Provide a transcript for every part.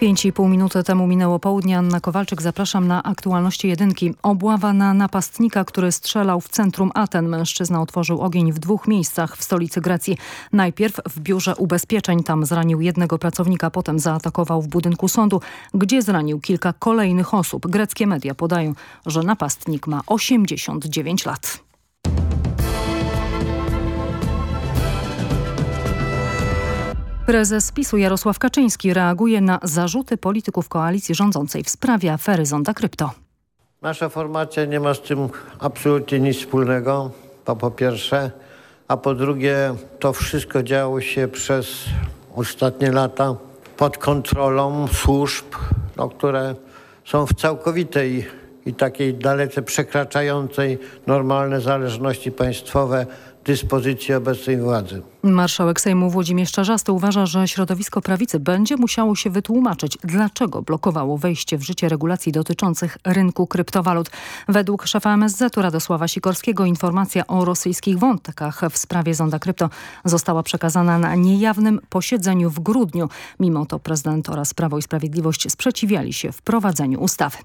Pięć i pół minuty temu minęło południe. Anna Kowalczyk, zapraszam na aktualności jedynki. Obława na napastnika, który strzelał w centrum Aten. Mężczyzna otworzył ogień w dwóch miejscach w stolicy Grecji. Najpierw w biurze ubezpieczeń. Tam zranił jednego pracownika, potem zaatakował w budynku sądu, gdzie zranił kilka kolejnych osób. Greckie media podają, że napastnik ma 89 lat. Prezes PiSu Jarosław Kaczyński reaguje na zarzuty polityków koalicji rządzącej w sprawie afery Zonda Krypto. Nasza formacja nie ma z tym absolutnie nic wspólnego, to po pierwsze. A po drugie, to wszystko działo się przez ostatnie lata pod kontrolą służb, no, które są w całkowitej i takiej dalece przekraczającej normalne zależności państwowe dyspozycji obecnej władzy. Marszałek Sejmu Włodzimierz Czarzasty uważa, że środowisko prawicy będzie musiało się wytłumaczyć, dlaczego blokowało wejście w życie regulacji dotyczących rynku kryptowalut. Według szefa MSZ-u Radosława Sikorskiego informacja o rosyjskich wątkach w sprawie zonda krypto została przekazana na niejawnym posiedzeniu w grudniu. Mimo to prezydent oraz Prawo i Sprawiedliwość sprzeciwiali się wprowadzeniu ustawy.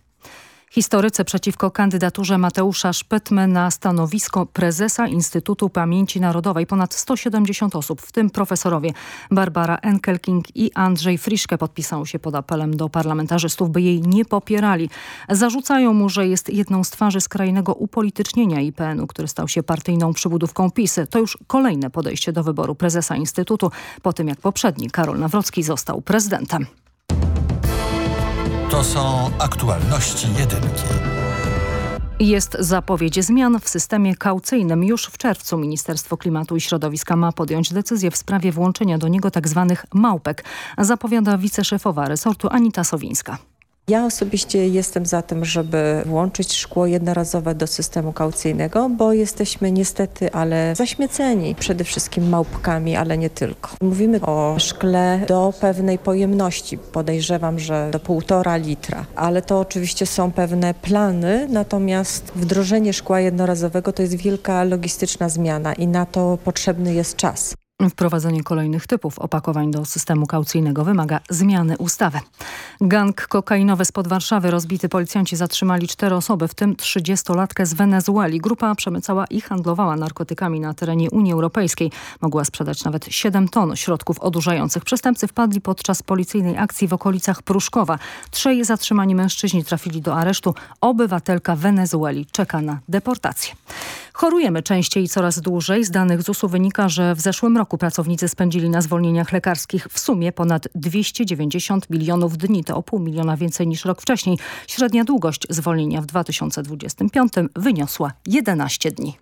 Historycy przeciwko kandydaturze Mateusza Szpetmy na stanowisko prezesa Instytutu Pamięci Narodowej. Ponad 170 osób, w tym profesorowie Barbara Enkelking i Andrzej Friszke podpisały się pod apelem do parlamentarzystów, by jej nie popierali. Zarzucają mu, że jest jedną z twarzy skrajnego upolitycznienia IPN-u, który stał się partyjną przybudówką PiSy. To już kolejne podejście do wyboru prezesa Instytutu, po tym jak poprzedni Karol Nawrocki został prezydentem. To są aktualności jedynki. Jest zapowiedź zmian w systemie kaucyjnym. Już w czerwcu Ministerstwo Klimatu i Środowiska ma podjąć decyzję w sprawie włączenia do niego tzw. Tak małpek, zapowiada wiceszefowa resortu Anita Sowińska. Ja osobiście jestem za tym, żeby włączyć szkło jednorazowe do systemu kaucyjnego, bo jesteśmy niestety, ale zaśmieceni przede wszystkim małpkami, ale nie tylko. Mówimy o szkle do pewnej pojemności, podejrzewam, że do półtora litra, ale to oczywiście są pewne plany, natomiast wdrożenie szkła jednorazowego to jest wielka logistyczna zmiana i na to potrzebny jest czas. Wprowadzenie kolejnych typów opakowań do systemu kaucyjnego wymaga zmiany ustawy. Gang kokainowy spod Warszawy rozbity policjanci zatrzymali cztery osoby, w tym 30-latkę z Wenezueli. Grupa przemycała i handlowała narkotykami na terenie Unii Europejskiej. Mogła sprzedać nawet 7 ton środków odurzających. Przestępcy wpadli podczas policyjnej akcji w okolicach Pruszkowa. Trzej zatrzymani mężczyźni trafili do aresztu. Obywatelka Wenezueli czeka na deportację. Chorujemy częściej i coraz dłużej. Z danych ZUS-u wynika, że w zeszłym roku pracownicy spędzili na zwolnieniach lekarskich w sumie ponad 290 milionów dni. To o pół miliona więcej niż rok wcześniej. Średnia długość zwolnienia w 2025 wyniosła 11 dni.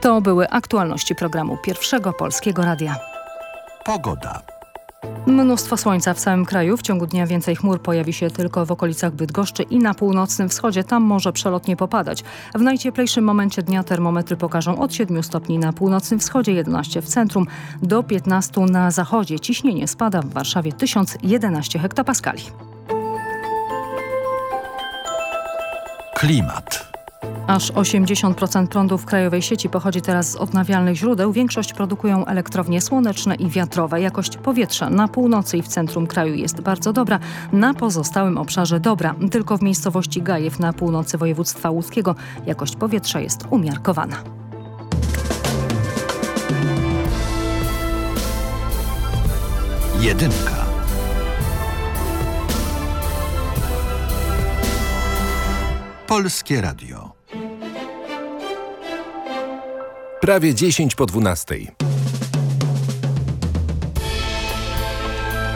To były aktualności programu Pierwszego Polskiego Radia. Pogoda. Mnóstwo słońca w całym kraju. W ciągu dnia więcej chmur pojawi się tylko w okolicach Bydgoszczy i na północnym wschodzie. Tam może przelotnie popadać. W najcieplejszym momencie dnia termometry pokażą od 7 stopni na północnym wschodzie, 11 w centrum, do 15 na zachodzie. Ciśnienie spada w Warszawie 1011 hektopaskali. Klimat. Aż 80% prądu w krajowej sieci pochodzi teraz z odnawialnych źródeł. Większość produkują elektrownie słoneczne i wiatrowe. Jakość powietrza na północy i w centrum kraju jest bardzo dobra, na pozostałym obszarze dobra. Tylko w miejscowości Gajew na północy województwa łódzkiego jakość powietrza jest umiarkowana. Jedynka. Polskie Radio. Prawie 10 po 12.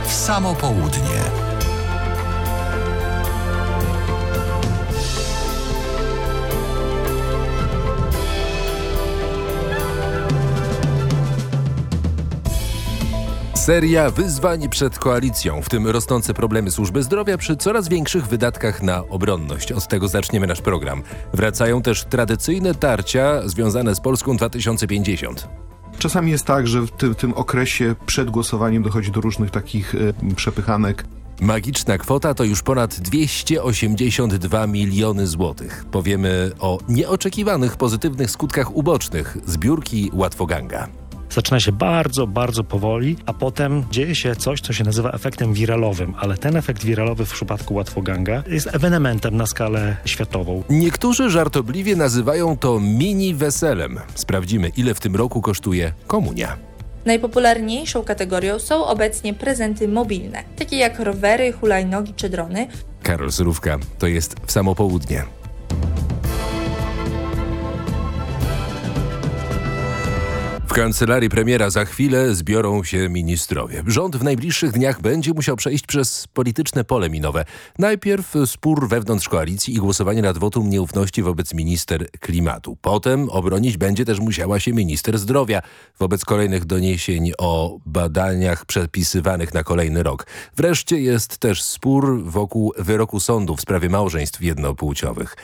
W samo południe. Seria wyzwań przed koalicją, w tym rosnące problemy służby zdrowia przy coraz większych wydatkach na obronność. Od tego zaczniemy nasz program. Wracają też tradycyjne tarcia związane z Polską 2050. Czasami jest tak, że w tym, tym okresie przed głosowaniem dochodzi do różnych takich y, przepychanek. Magiczna kwota to już ponad 282 miliony złotych. Powiemy o nieoczekiwanych pozytywnych skutkach ubocznych zbiórki Łatwoganga. Zaczyna się bardzo, bardzo powoli, a potem dzieje się coś, co się nazywa efektem wiralowym, ale ten efekt wiralowy w przypadku Łatwoganga jest ewenementem na skalę światową. Niektórzy żartobliwie nazywają to mini weselem. Sprawdzimy, ile w tym roku kosztuje komunia. Najpopularniejszą kategorią są obecnie prezenty mobilne, takie jak rowery, hulajnogi czy drony. Karol Surówka, to jest w samo południe. Kancelarii premiera za chwilę zbiorą się ministrowie. Rząd w najbliższych dniach będzie musiał przejść przez polityczne pole minowe. Najpierw spór wewnątrz koalicji i głosowanie nad wotum nieufności wobec minister klimatu. Potem obronić będzie też musiała się minister zdrowia wobec kolejnych doniesień o badaniach przepisywanych na kolejny rok. Wreszcie jest też spór wokół wyroku sądu w sprawie małżeństw jednopłciowych.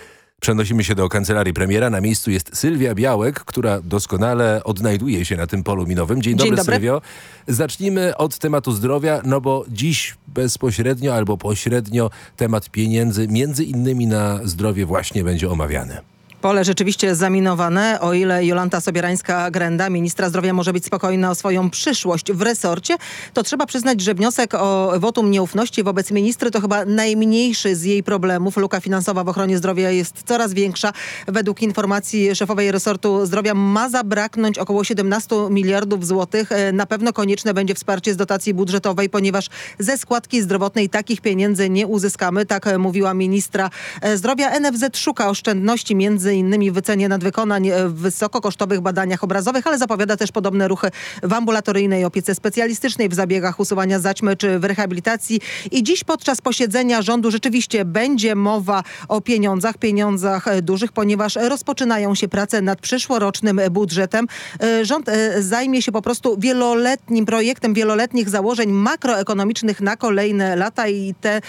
Przenosimy się do kancelarii premiera. Na miejscu jest Sylwia Białek, która doskonale odnajduje się na tym polu minowym. Dzień dobry, Dzień dobry. Sylwio. Zacznijmy od tematu zdrowia, no bo dziś bezpośrednio albo pośrednio temat pieniędzy, między innymi na zdrowie właśnie będzie omawiany. Pole rzeczywiście zaminowane, o ile Jolanta Sobierańska-Grenda, ministra zdrowia, może być spokojna o swoją przyszłość w resorcie, to trzeba przyznać, że wniosek o wotum nieufności wobec ministry to chyba najmniejszy z jej problemów. Luka finansowa w ochronie zdrowia jest coraz większa. Według informacji szefowej resortu zdrowia ma zabraknąć około 17 miliardów złotych. Na pewno konieczne będzie wsparcie z dotacji budżetowej, ponieważ ze składki zdrowotnej takich pieniędzy nie uzyskamy. Tak mówiła ministra zdrowia. NFZ szuka oszczędności między innymi wycenie nadwykonań e, w wysokokosztowych badaniach obrazowych, ale zapowiada też podobne ruchy w ambulatoryjnej opiece specjalistycznej, w zabiegach usuwania zaćmy czy w rehabilitacji. I dziś podczas posiedzenia rządu rzeczywiście będzie mowa o pieniądzach, pieniądzach e, dużych, ponieważ rozpoczynają się prace nad przyszłorocznym budżetem. E, Rząd zajmie się po prostu wieloletnim projektem, wieloletnich założeń makroekonomicznych na kolejne lata i te,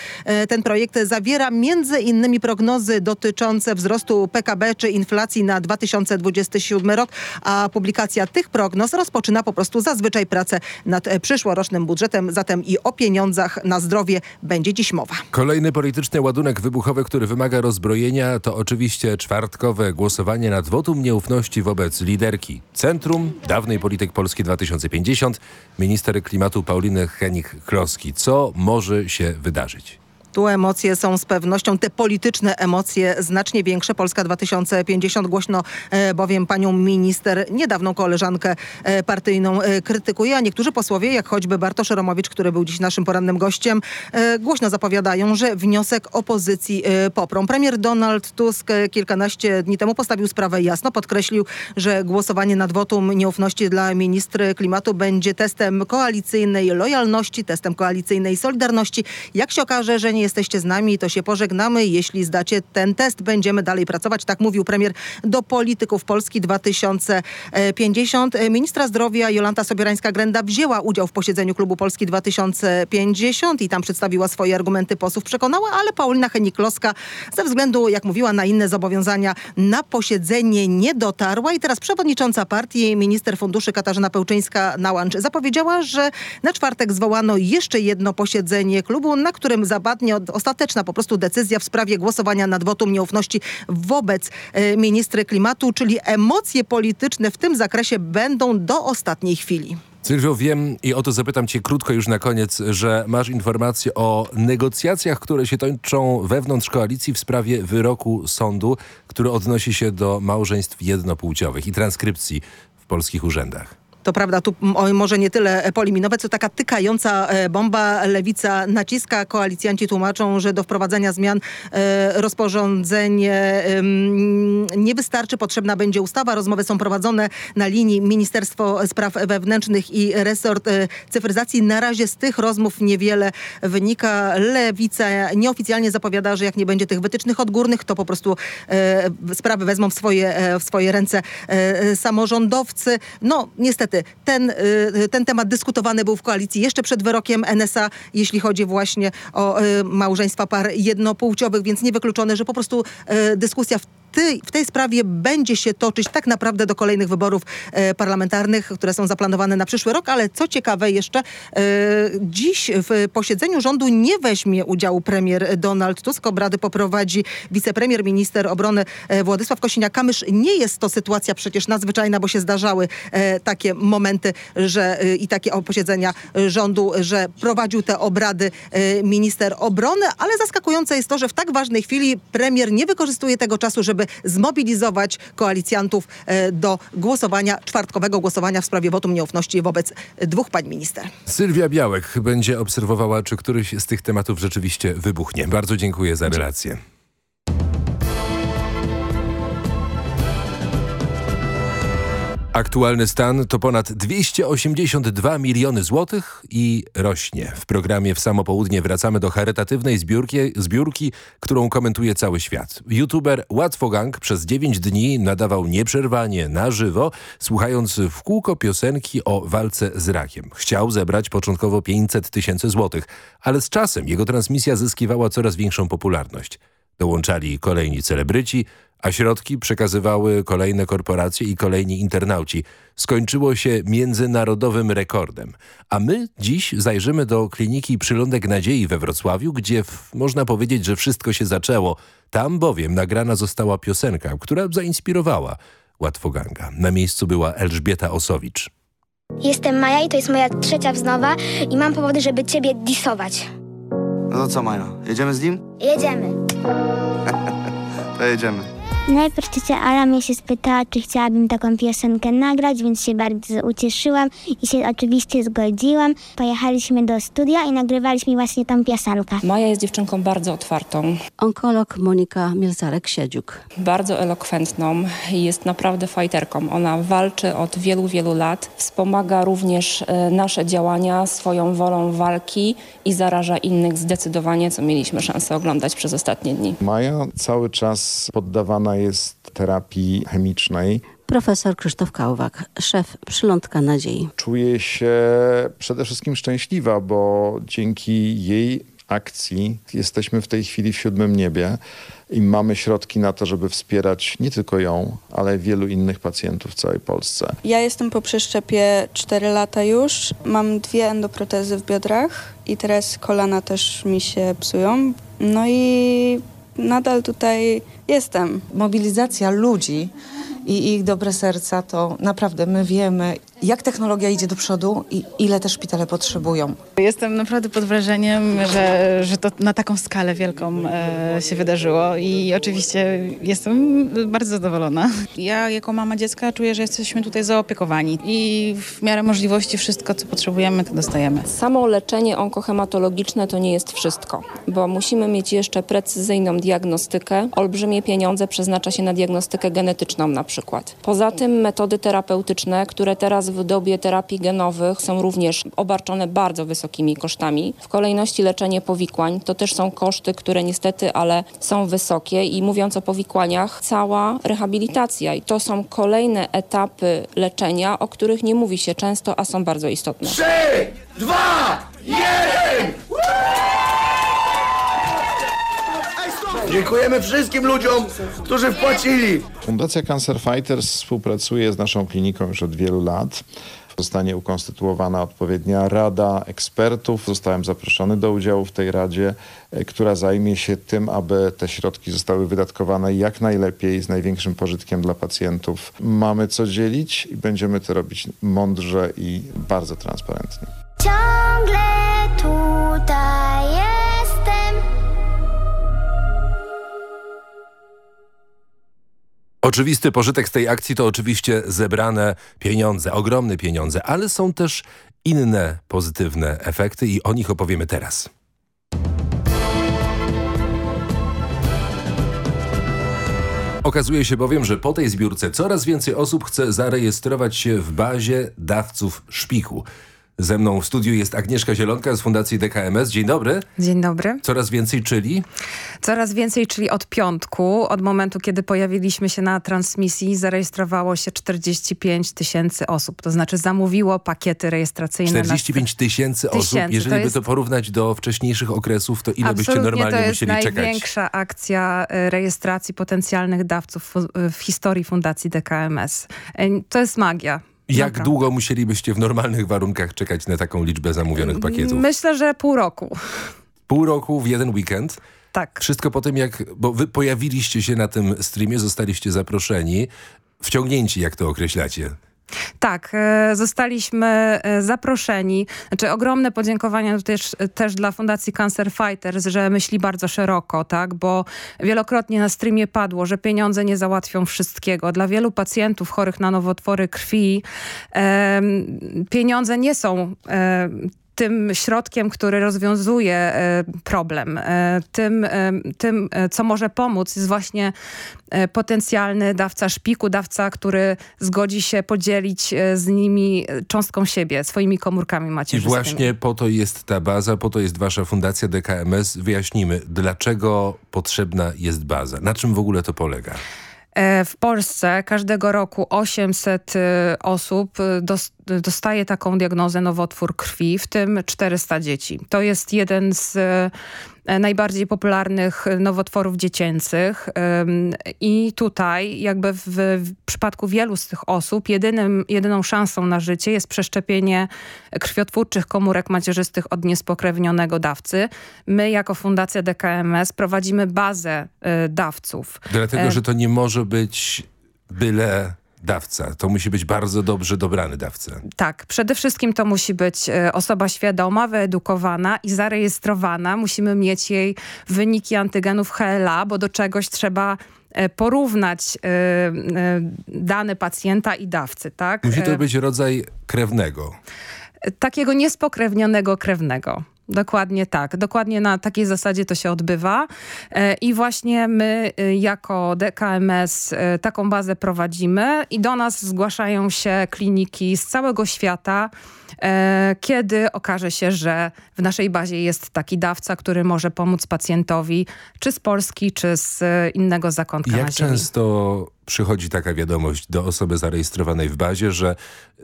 ten projekt zawiera między innymi prognozy dotyczące wzrostu PKB czy inflacji na 2027 rok, a publikacja tych prognoz rozpoczyna po prostu zazwyczaj pracę nad e, przyszłorocznym budżetem, zatem i o pieniądzach na zdrowie będzie dziś mowa. Kolejny polityczny ładunek wybuchowy, który wymaga rozbrojenia, to oczywiście czwartkowe głosowanie nad wotum nieufności wobec liderki Centrum, dawnej Polityk Polski 2050, minister klimatu Pauliny Henik-Kloski. Co może się wydarzyć? Tu emocje są z pewnością, te polityczne emocje znacznie większe. Polska 2050 głośno e, bowiem panią minister, niedawną koleżankę e, partyjną e, krytykuje, a niektórzy posłowie, jak choćby Bartosz Romowicz, który był dziś naszym porannym gościem, głośno zapowiadają, że wniosek opozycji poprą. Premier Donald Tusk kilkanaście dni temu postawił sprawę jasno, podkreślił, że głosowanie nad wotum nieufności dla ministry klimatu będzie testem koalicyjnej lojalności, testem koalicyjnej solidarności. Jak się okaże, że nie jesteście z nami, to się pożegnamy. Jeśli zdacie ten test, będziemy dalej pracować. Tak mówił premier do polityków Polski 2050. Ministra zdrowia Jolanta Sobierańska-Grenda wzięła udział w posiedzeniu klubu Polski 2050 i tam przedstawiła swoje argumenty posłów. Przekonała, ale Paulina Henik-Kloska ze względu, jak mówiła, na inne zobowiązania na posiedzenie nie dotarła i teraz przewodnicząca partii, minister funduszy Katarzyna Pełczyńska-Nałęcz zapowiedziała, że na czwartek zwołano jeszcze jedno posiedzenie klubu, na którym zapadnie ostateczna po prostu decyzja w sprawie głosowania nad wotum nieufności wobec e, ministry klimatu, czyli emocje polityczne w tym zakresie będą do ostatniej chwili. Sylwio, wiem i o to zapytam cię krótko już na koniec, że masz informacje o negocjacjach, które się toczą wewnątrz koalicji w sprawie wyroku sądu, który odnosi się do małżeństw jednopłciowych i transkrypcji w polskich urzędach. To prawda, tu może nie tyle poliminowe, co taka tykająca e, bomba. Lewica naciska, koalicjanci tłumaczą, że do wprowadzenia zmian e, rozporządzenie em, nie wystarczy, potrzebna będzie ustawa. Rozmowy są prowadzone na linii Ministerstwo Spraw Wewnętrznych i Resort e, Cyfryzacji. Na razie z tych rozmów niewiele wynika. Lewica nieoficjalnie zapowiada, że jak nie będzie tych wytycznych odgórnych, to po prostu e, sprawy wezmą w swoje, e, w swoje ręce e, samorządowcy. No niestety, ten, y, ten temat dyskutowany był w koalicji jeszcze przed wyrokiem NSA, jeśli chodzi właśnie o y, małżeństwa par jednopłciowych, więc niewykluczone, że po prostu y, dyskusja w w tej sprawie będzie się toczyć tak naprawdę do kolejnych wyborów e, parlamentarnych, które są zaplanowane na przyszły rok, ale co ciekawe jeszcze, e, dziś w posiedzeniu rządu nie weźmie udziału premier Donald Tusk. Obrady poprowadzi wicepremier, minister obrony e, Władysław Kosiniak-Kamysz. Nie jest to sytuacja przecież nadzwyczajna, bo się zdarzały e, takie momenty, że e, i takie posiedzenia rządu, że prowadził te obrady e, minister obrony, ale zaskakujące jest to, że w tak ważnej chwili premier nie wykorzystuje tego czasu, żeby zmobilizować koalicjantów e, do głosowania, czwartkowego głosowania w sprawie wotum nieufności wobec dwóch pań minister. Sylwia Białek będzie obserwowała, czy któryś z tych tematów rzeczywiście wybuchnie. Bardzo dziękuję za relację. Aktualny stan to ponad 282 miliony złotych i rośnie. W programie w samo południe wracamy do charytatywnej zbiórki, zbiórki, którą komentuje cały świat. YouTuber Łatwogang przez 9 dni nadawał nieprzerwanie na żywo, słuchając w kółko piosenki o walce z rakiem. Chciał zebrać początkowo 500 tysięcy złotych, ale z czasem jego transmisja zyskiwała coraz większą popularność. Dołączali kolejni celebryci, a środki przekazywały kolejne korporacje i kolejni internauci. Skończyło się międzynarodowym rekordem. A my dziś zajrzymy do kliniki Przylądek Nadziei we Wrocławiu, gdzie w, można powiedzieć, że wszystko się zaczęło. Tam bowiem nagrana została piosenka, która zainspirowała Łatwoganga. Na miejscu była Elżbieta Osowicz. Jestem Maja i to jest moja trzecia wznowa i mam powody, żeby ciebie disować. No to co Maja, jedziemy z nim? Jedziemy. To jedziemy. Najpierw ciocia Ala mnie się spytała, czy chciałabym taką piosenkę nagrać, więc się bardzo ucieszyłam i się oczywiście zgodziłam. Pojechaliśmy do studia i nagrywaliśmy właśnie tą piosenkę. Maja jest dziewczynką bardzo otwartą. Onkolog Monika Mielcarek-Siedziuk. Bardzo elokwentną i jest naprawdę fajterką. Ona walczy od wielu, wielu lat. Wspomaga również e, nasze działania swoją wolą walki i zaraża innych zdecydowanie, co mieliśmy szansę oglądać przez ostatnie dni. Maja cały czas poddawana jest terapii chemicznej. Profesor Krzysztof Kałwak, szef Przylądka Nadziei. Czuje się przede wszystkim szczęśliwa, bo dzięki jej akcji jesteśmy w tej chwili w siódmym niebie i mamy środki na to, żeby wspierać nie tylko ją, ale wielu innych pacjentów w całej Polsce. Ja jestem po przeszczepie 4 lata już. Mam dwie endoprotezy w biodrach i teraz kolana też mi się psują. No i nadal tutaj jestem. Mobilizacja ludzi i ich dobre serca, to naprawdę my wiemy, jak technologia idzie do przodu i ile te szpitale potrzebują. Jestem naprawdę pod wrażeniem, że, że to na taką skalę wielką e, się wydarzyło i oczywiście jestem bardzo zadowolona. Ja jako mama dziecka czuję, że jesteśmy tutaj zaopiekowani i w miarę możliwości wszystko, co potrzebujemy, to dostajemy. Samo leczenie onkohematologiczne to nie jest wszystko, bo musimy mieć jeszcze precyzyjną diagnostykę. Olbrzymie pieniądze przeznacza się na diagnostykę genetyczną na przykład. Poza tym metody terapeutyczne, które teraz w dobie terapii genowych są również obarczone bardzo wysokimi kosztami. W kolejności leczenie powikłań to też są koszty, które niestety, ale są wysokie i mówiąc o powikłaniach, cała rehabilitacja i to są kolejne etapy leczenia, o których nie mówi się często, a są bardzo istotne. Trzy, dwa, jeden! Dziękujemy wszystkim ludziom, którzy wpłacili. Fundacja Cancer Fighters współpracuje z naszą kliniką już od wielu lat. Zostanie ukonstytuowana odpowiednia rada ekspertów. Zostałem zaproszony do udziału w tej radzie, e, która zajmie się tym, aby te środki zostały wydatkowane jak najlepiej, z największym pożytkiem dla pacjentów. Mamy co dzielić i będziemy to robić mądrze i bardzo transparentnie. Ciągle tutaj Oczywisty pożytek z tej akcji to oczywiście zebrane pieniądze, ogromne pieniądze, ale są też inne pozytywne efekty i o nich opowiemy teraz. Okazuje się bowiem, że po tej zbiórce coraz więcej osób chce zarejestrować się w bazie dawców szpiku. Ze mną w studiu jest Agnieszka Zielonka z Fundacji DKMS. Dzień dobry. Dzień dobry. Coraz więcej czyli? Coraz więcej, czyli od piątku, od momentu, kiedy pojawiliśmy się na transmisji, zarejestrowało się 45 tysięcy osób. To znaczy zamówiło pakiety rejestracyjne. 45 tysięcy osób. Jeżeli to by to porównać do wcześniejszych okresów, to ile byście normalnie musieli czekać? to jest największa akcja e, rejestracji potencjalnych dawców w historii Fundacji DKMS. E, to jest magia. Jak Naprawdę. długo musielibyście w normalnych warunkach czekać na taką liczbę zamówionych pakietów? Myślę, że pół roku. Pół roku w jeden weekend? Tak. Wszystko po tym jak, bo wy pojawiliście się na tym streamie, zostaliście zaproszeni, wciągnięci jak to określacie. Tak, e, zostaliśmy e, zaproszeni. Znaczy ogromne podziękowania też, też dla Fundacji Cancer Fighters, że myśli bardzo szeroko, tak, bo wielokrotnie na streamie padło, że pieniądze nie załatwią wszystkiego. Dla wielu pacjentów chorych na nowotwory krwi e, pieniądze nie są e, tym środkiem, który rozwiązuje e, problem. E, tym, e, tym, co może pomóc jest właśnie potencjalny dawca szpiku, dawca, który zgodzi się podzielić z nimi cząstką siebie, swoimi komórkami macierzystymi. I właśnie po to jest ta baza, po to jest wasza fundacja DKMS. Wyjaśnijmy, dlaczego potrzebna jest baza? Na czym w ogóle to polega? W Polsce każdego roku 800 osób dostaje taką diagnozę nowotwór krwi, w tym 400 dzieci. To jest jeden z e, najbardziej popularnych nowotworów dziecięcych i tutaj jakby w, w przypadku wielu z tych osób jedynym, jedyną szansą na życie jest przeszczepienie krwiotwórczych komórek macierzystych od niespokrewnionego dawcy. My jako Fundacja DKMS prowadzimy bazę dawców. Dlatego, że to nie może być byle dawca. To musi być bardzo dobrze dobrany dawca. Tak, przede wszystkim to musi być e, osoba świadoma, wyedukowana i zarejestrowana. Musimy mieć jej wyniki antygenów HLA, bo do czegoś trzeba e, porównać e, dane pacjenta i dawcy. Tak? Musi to być rodzaj krewnego. Takiego niespokrewnionego krewnego. Dokładnie tak. Dokładnie na takiej zasadzie to się odbywa. E, I właśnie my e, jako DKMS e, taką bazę prowadzimy i do nas zgłaszają się kliniki z całego świata, kiedy okaże się, że w naszej bazie jest taki dawca, który może pomóc pacjentowi, czy z Polski, czy z innego zakątka Jak na ziemi. często przychodzi taka wiadomość do osoby zarejestrowanej w bazie, że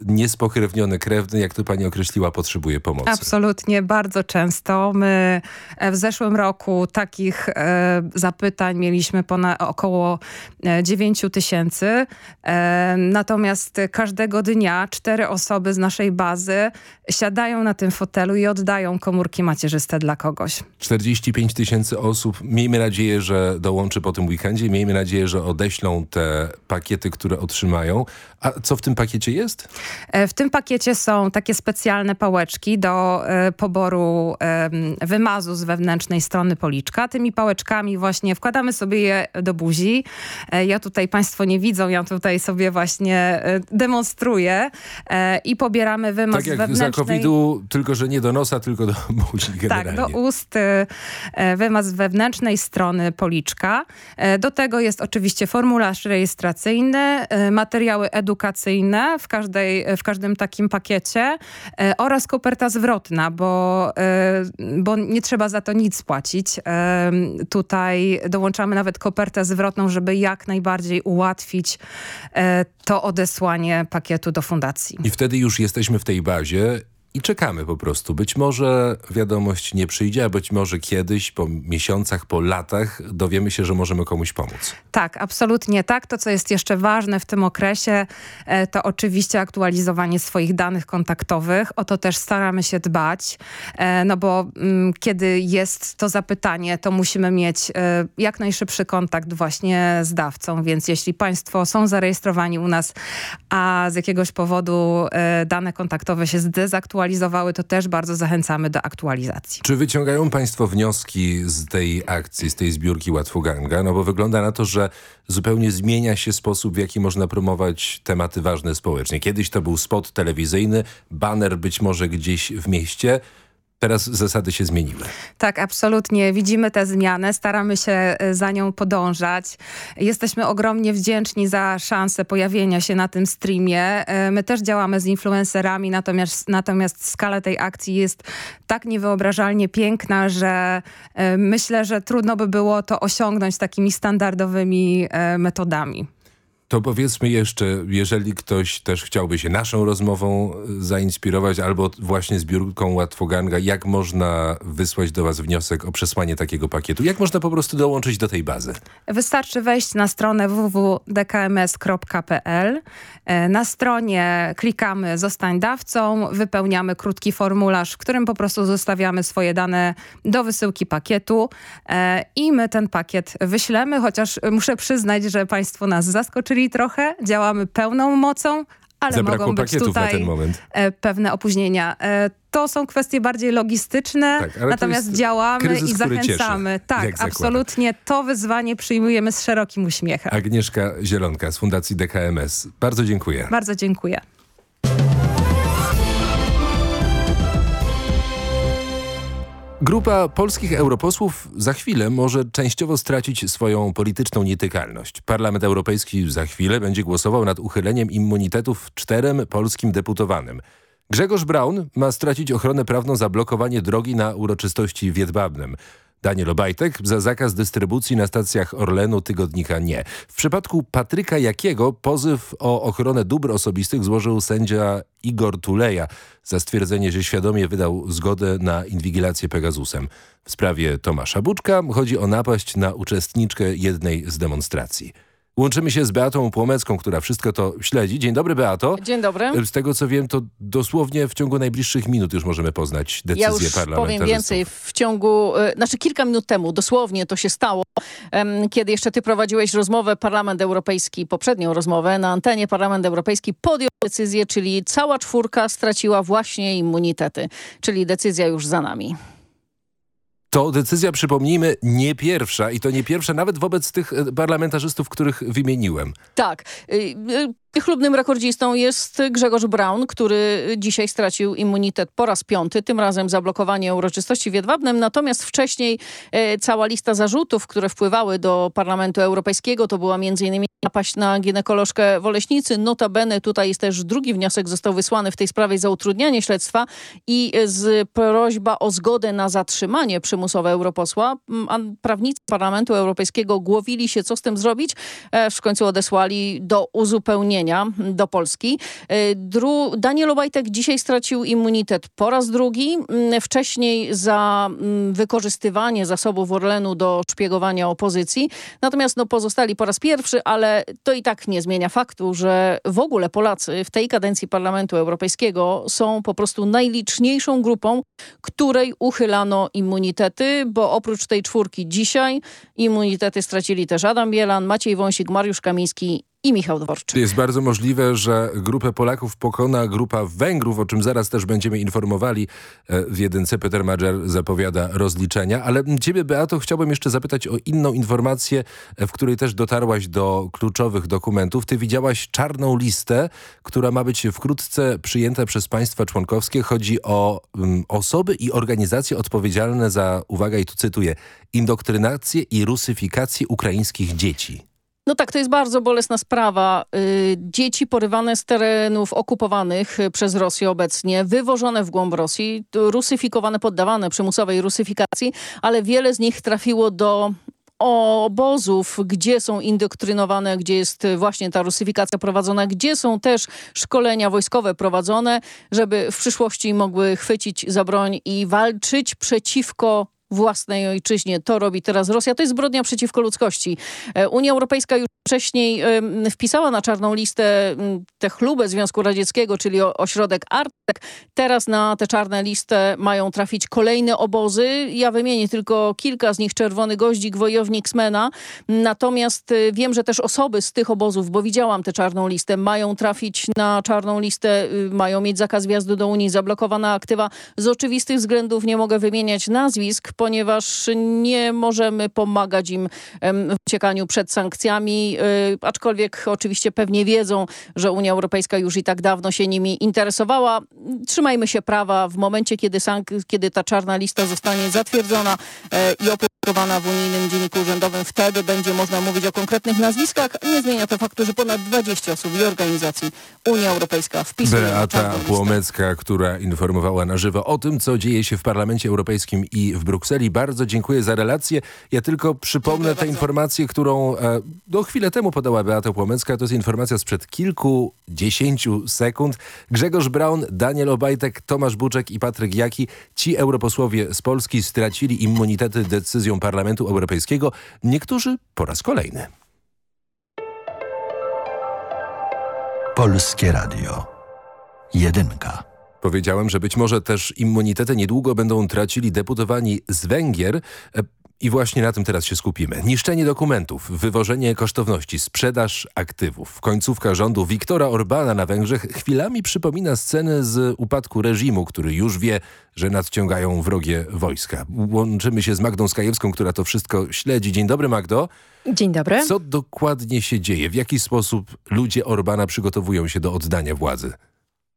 niespokrewniony krewny, jak to pani określiła, potrzebuje pomocy. Absolutnie, bardzo często. My e, w zeszłym roku takich e, zapytań mieliśmy ponad, około e, 9 tysięcy. E, natomiast każdego dnia cztery osoby z naszej bazy siadają na tym fotelu i oddają komórki macierzyste dla kogoś. 45 tysięcy osób. Miejmy nadzieję, że dołączy po tym weekendzie. Miejmy nadzieję, że odeślą te pakiety, które otrzymają. A co w tym pakiecie jest? E, w tym pakiecie są takie specjalne pałeczki do e, poboru wymazu z wewnętrznej strony policzka. Tymi pałeczkami właśnie wkładamy sobie je do buzi. E, ja tutaj Państwo nie widzą, ja tutaj sobie właśnie demonstruję i pobieramy wymaz tak jak wewnętrznej... za COVID-u, tylko że nie do nosa, tylko do buzi generalnie. Tak, do ust, wymaz wewnętrznej strony policzka. Do tego jest oczywiście formularz rejestracyjny, materiały edukacyjne w każdej w każdym takim pakiecie e, oraz koperta zwrotna, bo, e, bo nie trzeba za to nic płacić. E, tutaj dołączamy nawet kopertę zwrotną, żeby jak najbardziej ułatwić to odesłanie pakietu do fundacji. I wtedy już jesteśmy w tej bazie i czekamy po prostu. Być może wiadomość nie przyjdzie, a być może kiedyś, po miesiącach, po latach dowiemy się, że możemy komuś pomóc. Tak, absolutnie tak. To, co jest jeszcze ważne w tym okresie, e, to oczywiście aktualizowanie swoich danych kontaktowych. O to też staramy się dbać, e, no bo mm, kiedy jest to zapytanie, to musimy mieć e, jak najszybszy kontakt właśnie z dawcą, więc jeśli państwo są zarejestrowani u nas, a z jakiegoś powodu dane kontaktowe się zdezaktualizowały, aktualizowały, to też bardzo zachęcamy do aktualizacji. Czy wyciągają Państwo wnioski z tej akcji, z tej zbiórki Łatwoganga? No bo wygląda na to, że zupełnie zmienia się sposób, w jaki można promować tematy ważne społecznie. Kiedyś to był spot telewizyjny, baner być może gdzieś w mieście, Teraz zasady się zmieniły. Tak, absolutnie. Widzimy tę zmianę, staramy się e, za nią podążać. Jesteśmy ogromnie wdzięczni za szansę pojawienia się na tym streamie. E, my też działamy z influencerami, natomiast, natomiast skala tej akcji jest tak niewyobrażalnie piękna, że e, myślę, że trudno by było to osiągnąć takimi standardowymi metodami. To powiedzmy jeszcze, jeżeli ktoś też chciałby się naszą rozmową e, zainspirować albo właśnie zbiórką Łatwoganga, jak można wysłać do was wniosek o przesłanie takiego pakietu? Jak można po prostu dołączyć do tej bazy? Wystarczy wejść na stronę www.dkms.pl. E, na stronie klikamy zostań dawcą, wypełniamy krótki formularz, w którym po prostu zostawiamy swoje dane do wysyłki pakietu e, i my ten pakiet wyślemy, chociaż muszę przyznać, że państwo nas zaskoczyli trochę, działamy pełną mocą, ale Zabrakło mogą być tutaj e, pewne opóźnienia. E, to są kwestie bardziej logistyczne, tak, natomiast działamy kryzys, i zachęcamy. tak, absolutnie. To wyzwanie przyjmujemy z szerokim uśmiechem. Agnieszka Zielonka z Fundacji DKMS. Bardzo dziękuję. Bardzo dziękuję. Grupa polskich europosłów za chwilę może częściowo stracić swoją polityczną nietykalność. Parlament Europejski za chwilę będzie głosował nad uchyleniem immunitetów czterem polskim deputowanym. Grzegorz Braun ma stracić ochronę prawną za blokowanie drogi na uroczystości w. Daniel Obajtek za zakaz dystrybucji na stacjach Orlenu tygodnika nie. W przypadku Patryka Jakiego pozyw o ochronę dóbr osobistych złożył sędzia Igor Tuleja za stwierdzenie, że świadomie wydał zgodę na inwigilację Pegasusem. W sprawie Tomasza Buczka chodzi o napaść na uczestniczkę jednej z demonstracji. Łączymy się z Beatą Płomecką, która wszystko to śledzi. Dzień dobry, Beato. Dzień dobry. Z tego co wiem, to dosłownie w ciągu najbliższych minut już możemy poznać decyzję ja już powiem więcej. W ciągu, y, znaczy kilka minut temu, dosłownie to się stało, kiedy jeszcze ty prowadziłeś rozmowę Parlament Europejski, poprzednią rozmowę na antenie Parlament Europejski podjął decyzję, czyli cała czwórka straciła właśnie immunitety, czyli decyzja już za nami. To decyzja, przypomnijmy, nie pierwsza i to nie pierwsza nawet wobec tych e, parlamentarzystów, których wymieniłem. Tak. Chlubnym rekordzistą jest Grzegorz Braun, który dzisiaj stracił immunitet po raz piąty, tym razem za blokowanie uroczystości w Jedwabnem. Natomiast wcześniej e, cała lista zarzutów, które wpływały do Parlamentu Europejskiego, to była m.in. napaść na ginekolożkę w Oleśnicy. Notabene tutaj jest też drugi wniosek, został wysłany w tej sprawie za utrudnianie śledztwa i z prośba o zgodę na zatrzymanie przymusowe europosła. A prawnicy Parlamentu Europejskiego głowili się, co z tym zrobić. E, W końcu odesłali do uzupełnienia do Polski. E, Dru Daniel Obajtek dzisiaj stracił immunitet po raz drugi. Mm, Wcześniej za mm, wykorzystywanie zasobów Orlenu do szpiegowania opozycji. Natomiast no, pozostali po raz pierwszy, ale to i tak nie zmienia faktu, że w ogóle Polacy w tej kadencji Parlamentu Europejskiego są po prostu najliczniejszą grupą, której uchylano immunitety, bo oprócz tej czwórki dzisiaj immunitety stracili też Adam Bielan, Maciej Wąsik, Mariusz Kamiński i Michał Dworczyk. Jest bardzo możliwe, że grupę Polaków pokona grupa Węgrów, o czym zaraz też będziemy informowali e, w jedynce. Peter Madżer zapowiada rozliczenia, ale ciebie, Beato, chciałbym jeszcze zapytać o inną informację, e, w której też dotarłaś do kluczowych dokumentów. Ty widziałaś czarną listę, która ma być wkrótce przyjęta przez państwa członkowskie. Chodzi o um, osoby i organizacje odpowiedzialne za, uwaga i tu cytuję, indoktrynację i rusyfikację ukraińskich dzieci. No tak, to jest bardzo bolesna sprawa. Y, Dzieci porywane z terenów okupowanych przez Rosję obecnie, wywożone w głąb Rosji, rusyfikowane, poddawane przymusowej rusyfikacji, ale wiele z nich trafiło do obozów, gdzie są indoktrynowane, gdzie jest właśnie ta rusyfikacja prowadzona, gdzie są też szkolenia wojskowe prowadzone, żeby w przyszłości mogły chwycić za broń i walczyć przeciwko własnej ojczyźnie. To robi teraz Rosja. To jest zbrodnia przeciwko ludzkości. E, Unia Europejska już wcześniej wpisała na czarną listę tę chlubę Związku Radzieckiego, czyli ośrodek Artek. Teraz na tę czarną listę mają trafić kolejne obozy. Ja wymienię tylko kilka z nich. Czerwony Goździk, Wojownik Smena. Natomiast y, wiem, że też osoby z tych obozów, bo widziałam tę czarną listę, mają trafić na czarną listę, y, mają mieć zakaz wjazdu do Unii, zablokowane aktywa. Z oczywistych względów nie mogę wymieniać nazwisk, ponieważ nie możemy pomagać im w uciekaniu przed sankcjami, y, aczkolwiek oczywiście pewnie wiedzą, że Unia Europejska już i tak dawno się nimi interesowała. Trzymajmy się prawa w momencie, kiedy, kiedy ta czarna lista zostanie zatwierdzona e, i opublikowana w Unijnym Dzienniku Urzędowym, wtedy będzie można mówić o konkretnych nazwiskach. Nie zmienia to faktu, że ponad 20 osób i organizacji Unia Europejska wpisuje Beata. Płomecka, która informowała na żywo o tym, co dzieje się w Parlamencie Europejskim i w Brukseli. Bardzo dziękuję za relację. Ja tylko przypomnę tę informację, którą e, do chwilę temu podała Beata Płomecka. To jest informacja sprzed kilkudziesięciu sekund. Grzegorz Braun, Daniel Obajtek, Tomasz Buczek i Patryk Jaki, ci europosłowie z Polski stracili immunitety decyzją Parlamentu Europejskiego. Niektórzy po raz kolejny. Polskie Radio. Jedynka. Powiedziałem, że być może też immunitety niedługo będą tracili deputowani z Węgier. I właśnie na tym teraz się skupimy. Niszczenie dokumentów, wywożenie kosztowności, sprzedaż aktywów. Końcówka rządu Viktora Orbana na Węgrzech chwilami przypomina scenę z upadku reżimu, który już wie, że nadciągają wrogie wojska. Łączymy się z Magdą Skajewską, która to wszystko śledzi. Dzień dobry Magdo. Dzień dobry. Co dokładnie się dzieje? W jaki sposób ludzie Orbana przygotowują się do oddania władzy?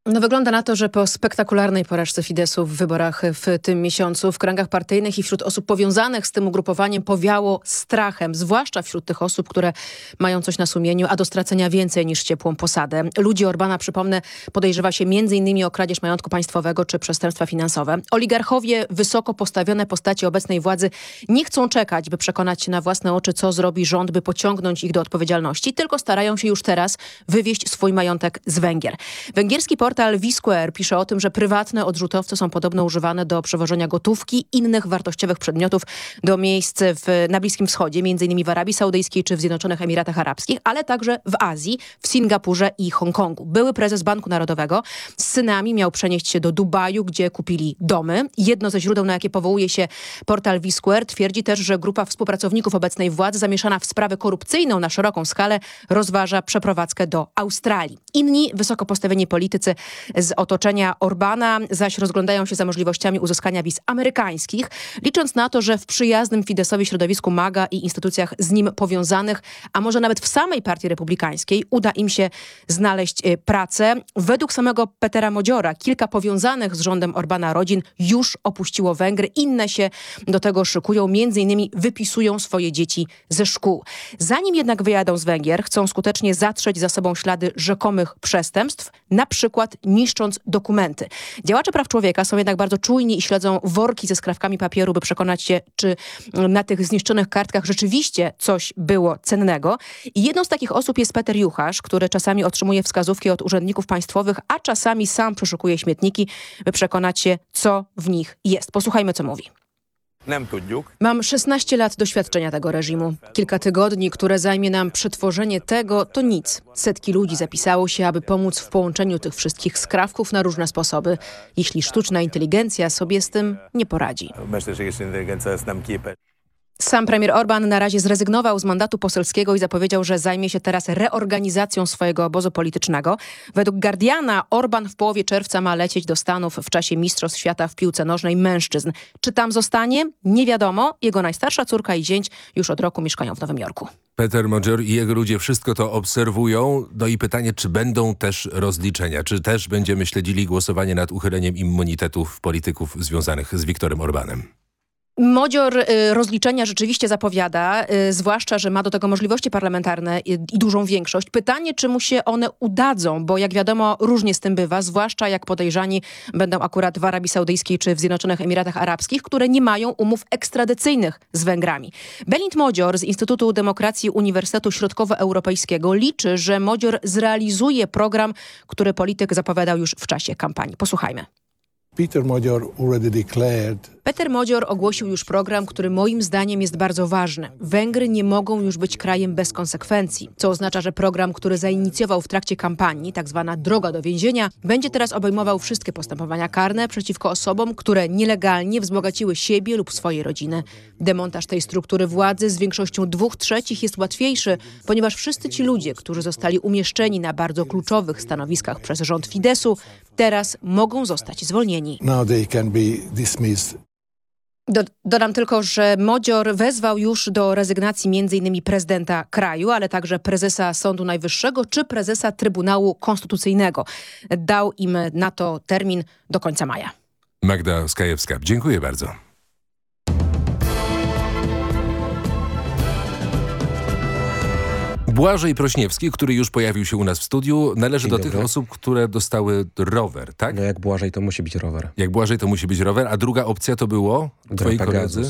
No wygląda na to, że po spektakularnej porażce Fidesu w wyborach w tym miesiącu w kręgach partyjnych i wśród osób powiązanych z tym ugrupowaniem powiało strachem, zwłaszcza wśród tych osób, które mają coś na sumieniu, a do stracenia więcej niż ciepłą posadę. Ludzi Orbana, przypomnę, podejrzewa się m.in. o kradzież majątku państwowego czy przestępstwa finansowe. Oligarchowie, wysoko postawione postacie obecnej władzy nie chcą czekać, by przekonać się na własne oczy, co zrobi rząd, by pociągnąć ich do odpowiedzialności, tylko starają się już teraz wywieźć swój majątek z Węgier. Węgierski port Portal V-Square pisze o tym, że prywatne odrzutowce są podobno używane do przewożenia gotówki, innych wartościowych przedmiotów do miejsc w, na Bliskim Wschodzie, m.in. w Arabii Saudyjskiej czy w Zjednoczonych Emiratach Arabskich, ale także w Azji, w Singapurze i Hongkongu. Były prezes Banku Narodowego z synami miał przenieść się do Dubaju, gdzie kupili domy. Jedno ze źródeł, na jakie powołuje się portal V-Square, twierdzi też, że grupa współpracowników obecnej władzy zamieszana w sprawę korupcyjną na szeroką skalę rozważa przeprowadzkę do Australii. Inni wysoko postawieni politycy z otoczenia Orbana, zaś rozglądają się za możliwościami uzyskania wiz amerykańskich, licząc na to, że w przyjaznym Fidesowi środowisku MAGA i instytucjach z nim powiązanych, a może nawet w samej partii republikańskiej uda im się znaleźć y, pracę. Według samego Petera Modziora kilka powiązanych z rządem Orbana rodzin już opuściło Węgry, inne się do tego szykują, między innymi wypisują swoje dzieci ze szkół. Zanim jednak wyjadą z Węgier, chcą skutecznie zatrzeć za sobą ślady rzekomych przestępstw, na przykład niszcząc dokumenty. Działacze praw człowieka są jednak bardzo czujni i śledzą worki ze skrawkami papieru, by przekonać się, czy na tych zniszczonych kartkach rzeczywiście coś było cennego. I jedną z takich osób jest Peter Juchasz, który czasami otrzymuje wskazówki od urzędników państwowych, a czasami sam przeszukuje śmietniki, by przekonać się, co w nich jest. Posłuchajmy, co mówi. Mam 16 lat doświadczenia tego reżimu. Kilka tygodni, które zajmie nam przetworzenie tego, to nic. Setki ludzi zapisało się, aby pomóc w połączeniu tych wszystkich skrawków na różne sposoby. Jeśli sztuczna inteligencja sobie z tym nie poradzi. Sam premier Orban na razie zrezygnował z mandatu poselskiego i zapowiedział, że zajmie się teraz reorganizacją swojego obozu politycznego. Według Guardiana Orban w połowie czerwca ma lecieć do Stanów w czasie Mistrzostw Świata w piłce nożnej mężczyzn. Czy tam zostanie? Nie wiadomo. Jego najstarsza córka i zięć już od roku mieszkają w Nowym Jorku. Peter Modger i jego ludzie wszystko to obserwują. No i pytanie, czy będą też rozliczenia? Czy też będziemy śledzili głosowanie nad uchyleniem immunitetów polityków związanych z Wiktorem Orbanem? Modzior y, rozliczenia rzeczywiście zapowiada, y, zwłaszcza, że ma do tego możliwości parlamentarne i, dużą większość. Pytanie, czy mu się one udadzą, bo jak wiadomo różnie z tym bywa, zwłaszcza jak podejrzani będą akurat w Arabii Saudyjskiej czy w Zjednoczonych Emiratach Arabskich, które nie mają umów ekstradycyjnych z Węgrami. Belint Modzior z Instytutu Demokracji Uniwersytetu Środkowoeuropejskiego liczy, że Modzior zrealizuje program, który polityk zapowiadał już w czasie kampanii. Posłuchajmy. Peter Modzior already declared Peter Modzior ogłosił już program, który moim zdaniem jest bardzo ważny. Węgry nie mogą już być krajem bez konsekwencji, co oznacza, że program, który zainicjował w trakcie kampanii, tak zwana droga do więzienia, będzie teraz obejmował wszystkie postępowania karne przeciwko osobom, które nielegalnie wzbogaciły siebie lub swoje rodziny. Demontaż tej struktury władzy z większością dwóch trzecich jest łatwiejszy, ponieważ wszyscy ci ludzie, którzy zostali umieszczeni na bardzo kluczowych stanowiskach przez rząd Fidesu, teraz mogą zostać zwolnieni. Now they can be dismissed. Do, dodam tylko, że Modzior wezwał już do rezygnacji m.in. prezydenta kraju, ale także prezesa Sądu Najwyższego czy prezesa Trybunału Konstytucyjnego. Dał im na to termin do końca maja. Magda Skajewska, dziękuję bardzo. Błażej Prośniewski, który już pojawił się u nas w studiu, należy Dzień do dobry. tych osób, które dostały rower, tak? No jak Błażej to musi być rower. Jak Błażej to musi być rower, a druga opcja to było? Twoi koledzy?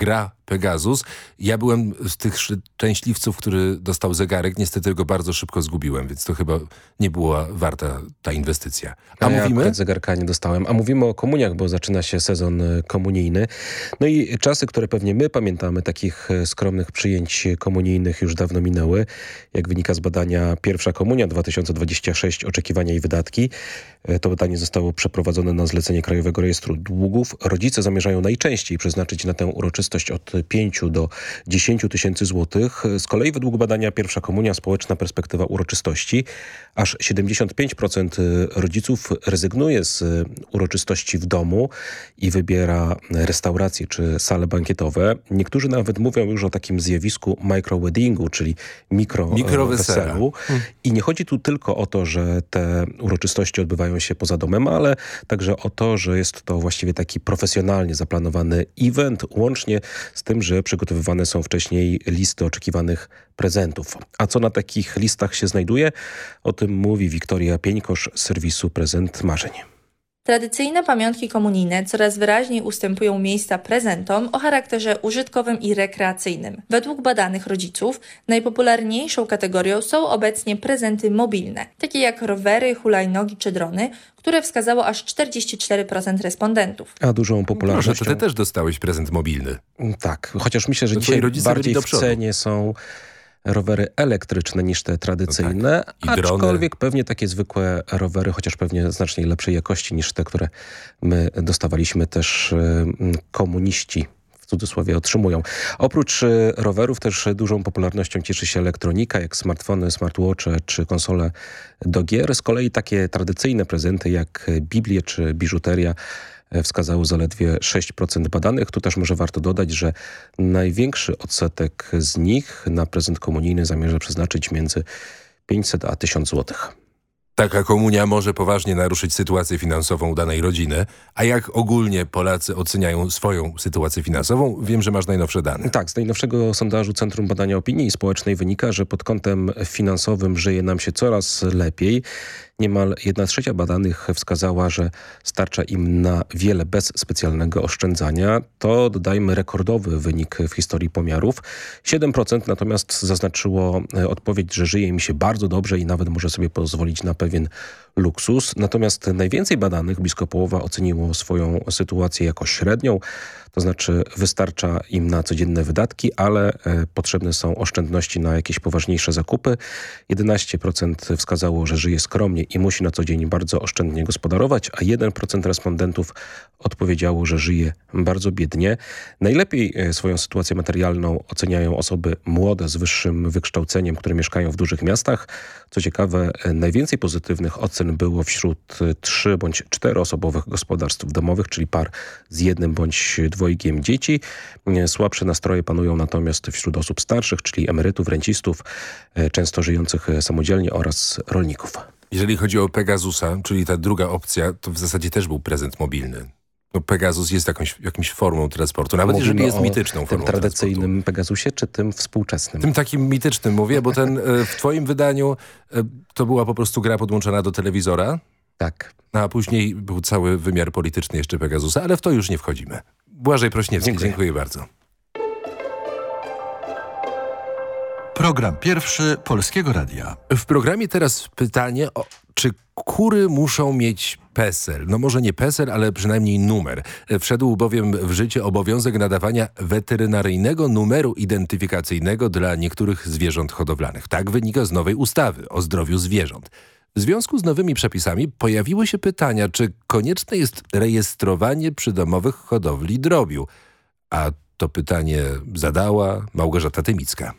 Gra Pegasus. Ja byłem z tych szczęśliwców, który dostał zegarek. Niestety go bardzo szybko zgubiłem, więc to chyba nie była warta ta inwestycja. A, a mówimy? Ja zegarka nie dostałem. A mówimy o komuniach, bo zaczyna się sezon e, komunijny. No i czasy, które pewnie my pamiętamy, takich e, skromnych przyjęć komunijnych już dawno minęły. Jak wynika z badania Pierwsza Komunia 2026 Oczekiwania i wydatki. E, to badanie zostało przeprowadzone na zlecenie Krajowego Rejestru Długów. Rodzice zamierzają najczęściej przeznaczyć na tę uroczystość od 5 do 10 tysięcy złotych. Z kolei według badania Pierwsza Komunia Społeczna Perspektywa Uroczystości aż 75% rodziców rezygnuje z uroczystości w domu i wybiera restauracje czy sale bankietowe. Niektórzy nawet mówią już o takim zjawisku microweddingu, czyli mikro, Mikro weselu. Hmm. I nie chodzi tu tylko o to, że te uroczystości odbywają się poza domem, ale także o to, że jest to właściwie taki profesjonalnie zaplanowany event, łącznie z tym, że przygotowywane są wcześniej listy oczekiwanych prezentów. A co na takich listach się znajduje? O tym mówi Wiktoria Pieńkosz z serwisu Prezent Marzeń. Tradycyjne pamiątki komunijne coraz wyraźniej ustępują miejsca prezentom o charakterze użytkowym i rekreacyjnym. Według badanych rodziców najpopularniejszą kategorią są obecnie prezenty mobilne, takie jak rowery, hulajnogi czy drony, które wskazało aż 44% respondentów. A dużą popularnością... Może to ty też dostałeś prezent mobilny. Tak, chociaż myślę, że To dzisiaj bardziej w cenie są rowery elektryczne niż te tradycyjne, I drony. aczkolwiek pewnie takie zwykłe rowery, chociaż pewnie znacznie lepszej jakości niż te, które my dostawaliśmy też y, komuniści w cudzysłowie otrzymują. Oprócz y, rowerów też dużą popularnością cieszy się elektronika, jak smartfony, smartwatche czy konsole do gier. Z kolei takie tradycyjne prezenty jak Biblie czy biżuteria wskazało zaledwie 6% badanych. Tu też może warto dodać, że największy odsetek z nich na prezent komunijny zamierza przeznaczyć między 500 a 1000 złotych. Taka komunia może poważnie naruszyć sytuację finansową danej rodziny. A jak ogólnie Polacy oceniają swoją sytuację finansową? Wiem, że masz najnowsze dane. Tak, z najnowszego sondażu Centrum Badania Opinii Społecznej wynika, że pod kątem finansowym żyje nam się coraz lepiej. Niemal jedna trzecia badanych wskazała, że starcza im na wiele bez specjalnego oszczędzania. To dodajmy rekordowy wynik w historii pomiarów. 7% natomiast zaznaczyło e, odpowiedź, że żyje im się bardzo dobrze i nawet może sobie pozwolić na pewien luksus. Natomiast najwięcej badanych, blisko połowa, oceniło swoją sytuację jako średnią. To znaczy wystarcza im na codzienne wydatki, ale e, potrzebne są oszczędności na jakieś poważniejsze zakupy. 11% wskazało, że żyje skromnie i musi na co dzień bardzo oszczędnie gospodarować, a 1% respondentów odpowiedziało, że żyje bardzo biednie. Najlepiej e, swoją sytuację materialną oceniają osoby młode z wyższym wykształceniem, które mieszkają w dużych miastach. Co ciekawe, e, najwięcej pozytywnych ocen było wśród e, trzy bądź czteroosobowych gospodarstw domowych, czyli par z jednym bądź dwojgiem dzieci. E, Słabsze nastroje panują natomiast wśród osób starszych, czyli emerytów, rencistów, e, często żyjących e, samodzielnie oraz rolników. Jeżeli chodzi o Pegasusa, czyli ta druga opcja, to w zasadzie też był prezent mobilny. No Pegasus jest jakąś, jakimś formą transportu, nawet Mówimy jeżeli jest mityczną tym formą tradycyjnym Pegasusie, czy tym współczesnym? Tym takim mitycznym mówię, bo ten e, w twoim wydaniu e, to była po prostu gra podłączona do telewizora. Tak. A później był cały wymiar polityczny jeszcze Pegasusa, ale w to już nie wchodzimy. Błażej Prośniewski, dziękuję, dziękuję bardzo. Program pierwszy Polskiego Radia. W programie teraz pytanie, o, czy kury muszą mieć PESEL? No może nie PESEL, ale przynajmniej numer. Wszedł bowiem w życie obowiązek nadawania weterynaryjnego numeru identyfikacyjnego dla niektórych zwierząt hodowlanych. Tak wynika z nowej ustawy o zdrowiu zwierząt. W związku z nowymi przepisami pojawiły się pytania, czy konieczne jest rejestrowanie przydomowych hodowli drobiu. A to pytanie zadała Małgorzata Tymicka.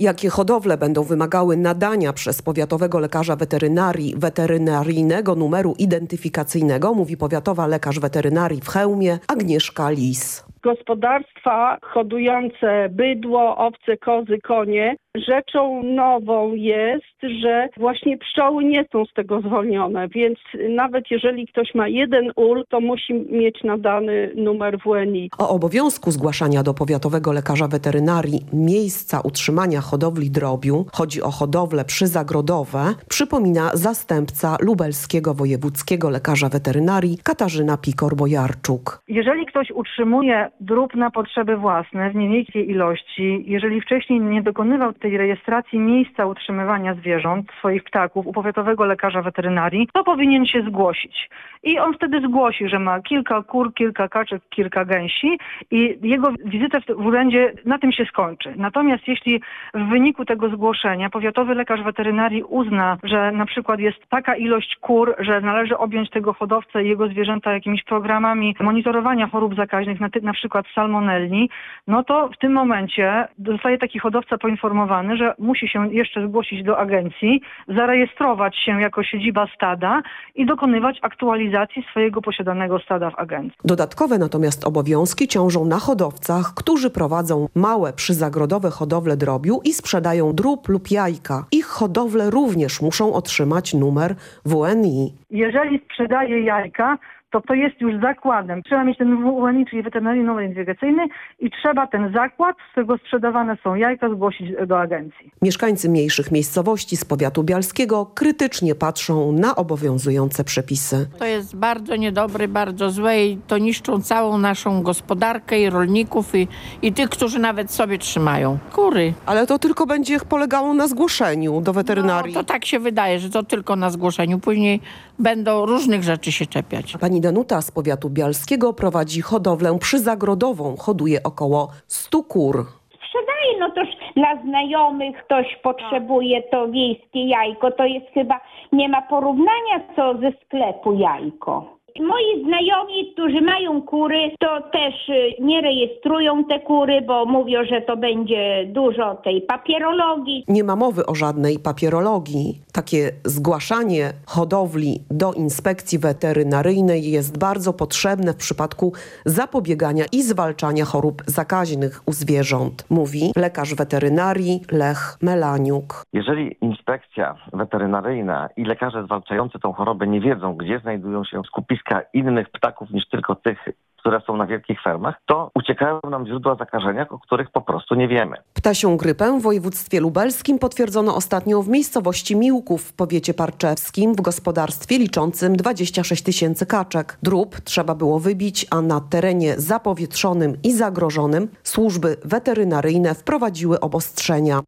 Jakie hodowle będą wymagały nadania przez powiatowego lekarza weterynarii weterynaryjnego numeru identyfikacyjnego, mówi powiatowa lekarz weterynarii w Chełmie Agnieszka Lis. Gospodarstwa hodujące bydło, owce, kozy, konie. Rzeczą nową jest, że właśnie pszczoły nie są z tego zwolnione, więc nawet jeżeli ktoś ma jeden ul, to musi mieć nadany numer WNI. O obowiązku zgłaszania do powiatowego lekarza weterynarii miejsca utrzymania hodowli drobiu, chodzi o hodowle przyzagrodowe, przypomina zastępca lubelskiego wojewódzkiego lekarza weterynarii Katarzyna Pikor-Bojarczuk. Jeżeli ktoś utrzymuje drób na potrzeby własne w niewielkiej ilości, jeżeli wcześniej nie dokonywał tej rejestracji miejsca utrzymywania zwierząt, swoich ptaków u powiatowego lekarza weterynarii, to powinien się zgłosić. I on wtedy zgłosi, że ma kilka kur, kilka kaczek, kilka gęsi i jego wizyta w urzędzie na tym się skończy. Natomiast jeśli w wyniku tego zgłoszenia powiatowy lekarz weterynarii uzna, że na przykład jest taka ilość kur, że należy objąć tego hodowcę i jego zwierzęta jakimiś programami monitorowania chorób zakaźnych, na, na przykład salmonelli, no to w tym momencie zostaje taki hodowca poinformowany, że musi się jeszcze zgłosić do agencji, zarejestrować się jako siedziba stada i dokonywać aktualizacji swojego posiadanego stada w agencji. Dodatkowe natomiast obowiązki ciążą na hodowcach, którzy prowadzą małe przyzagrodowe hodowle drobiu i sprzedają drób lub jajka. Ich hodowle również muszą otrzymać numer WNI. Jeżeli sprzedaje jajka, to to jest już zakładem. Trzeba mieć ten WNI, czyli weterynaryjny numer identyfikacyjny i trzeba ten zakład, z którego sprzedawane są jajka, zgłosić do agencji. Mieszkańcy mniejszych miejscowości z powiatu bialskiego krytycznie patrzą na obowiązujące przepisy. To jest bardzo niedobry, bardzo złe i to niszczą całą naszą gospodarkę i rolników i, i tych, którzy nawet sobie trzymają. Kury. Ale to tylko będzie polegało na zgłoszeniu do weterynarii. No, to tak się wydaje, że to tylko na zgłoszeniu. Później będą różnych rzeczy się czepiać. Pani Danuta z powiatu bialskiego prowadzi hodowlę przyzagrodową. Hoduje około 100 kur. sprzedaje, no toż dla znajomych ktoś potrzebuje to wiejskie jajko, to jest chyba, nie ma porównania co ze sklepu jajko. Moi znajomi, którzy mają kury, to też y, nie rejestrują te kury, bo mówią, że to będzie dużo tej papierologii. Nie ma mowy o żadnej papierologii. Takie zgłaszanie hodowli do inspekcji weterynaryjnej jest bardzo potrzebne w przypadku zapobiegania i zwalczania chorób zakaźnych u zwierząt, mówi lekarz weterynarii Lech Melaniuk. Jeżeli inspekcja weterynaryjna i lekarze zwalczający tą chorobę nie wiedzą, gdzie znajdują się skupiska innych ptaków niż tylko tych, które są na wielkich fermach, to uciekają nam źródła zakażenia, o których po prostu nie wiemy. Ptasią grypę w województwie lubelskim potwierdzono ostatnio w miejscowości Miłków w powiecie parczewskim w gospodarstwie liczącym 26 tysięcy kaczek. Drób trzeba było wybić, a na terenie zapowietrzonym i zagrożonym służby weterynaryjne wprowadziły obostrzenia.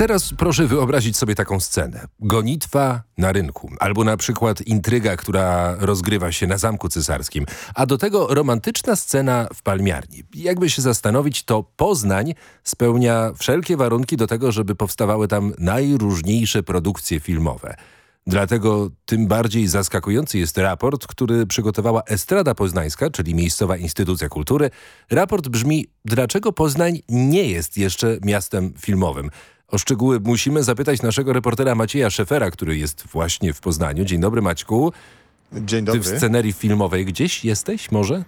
Teraz proszę wyobrazić sobie taką scenę. Gonitwa na rynku, albo na przykład intryga, która rozgrywa się na Zamku Cesarskim, a do tego romantyczna scena w palmiarni. Jakby się zastanowić, to Poznań spełnia wszelkie warunki do tego, żeby powstawały tam najróżniejsze produkcje filmowe. Dlatego tym bardziej zaskakujący jest raport, który przygotowała Estrada Poznańska, czyli miejscowa instytucja kultury. Raport brzmi, dlaczego Poznań nie jest jeszcze miastem filmowym. O szczegóły musimy zapytać naszego reportera Macieja Szefera, który jest właśnie w Poznaniu. Dzień dobry Maćku. Dzień Ty w dobry. scenerii filmowej gdzieś jesteś może?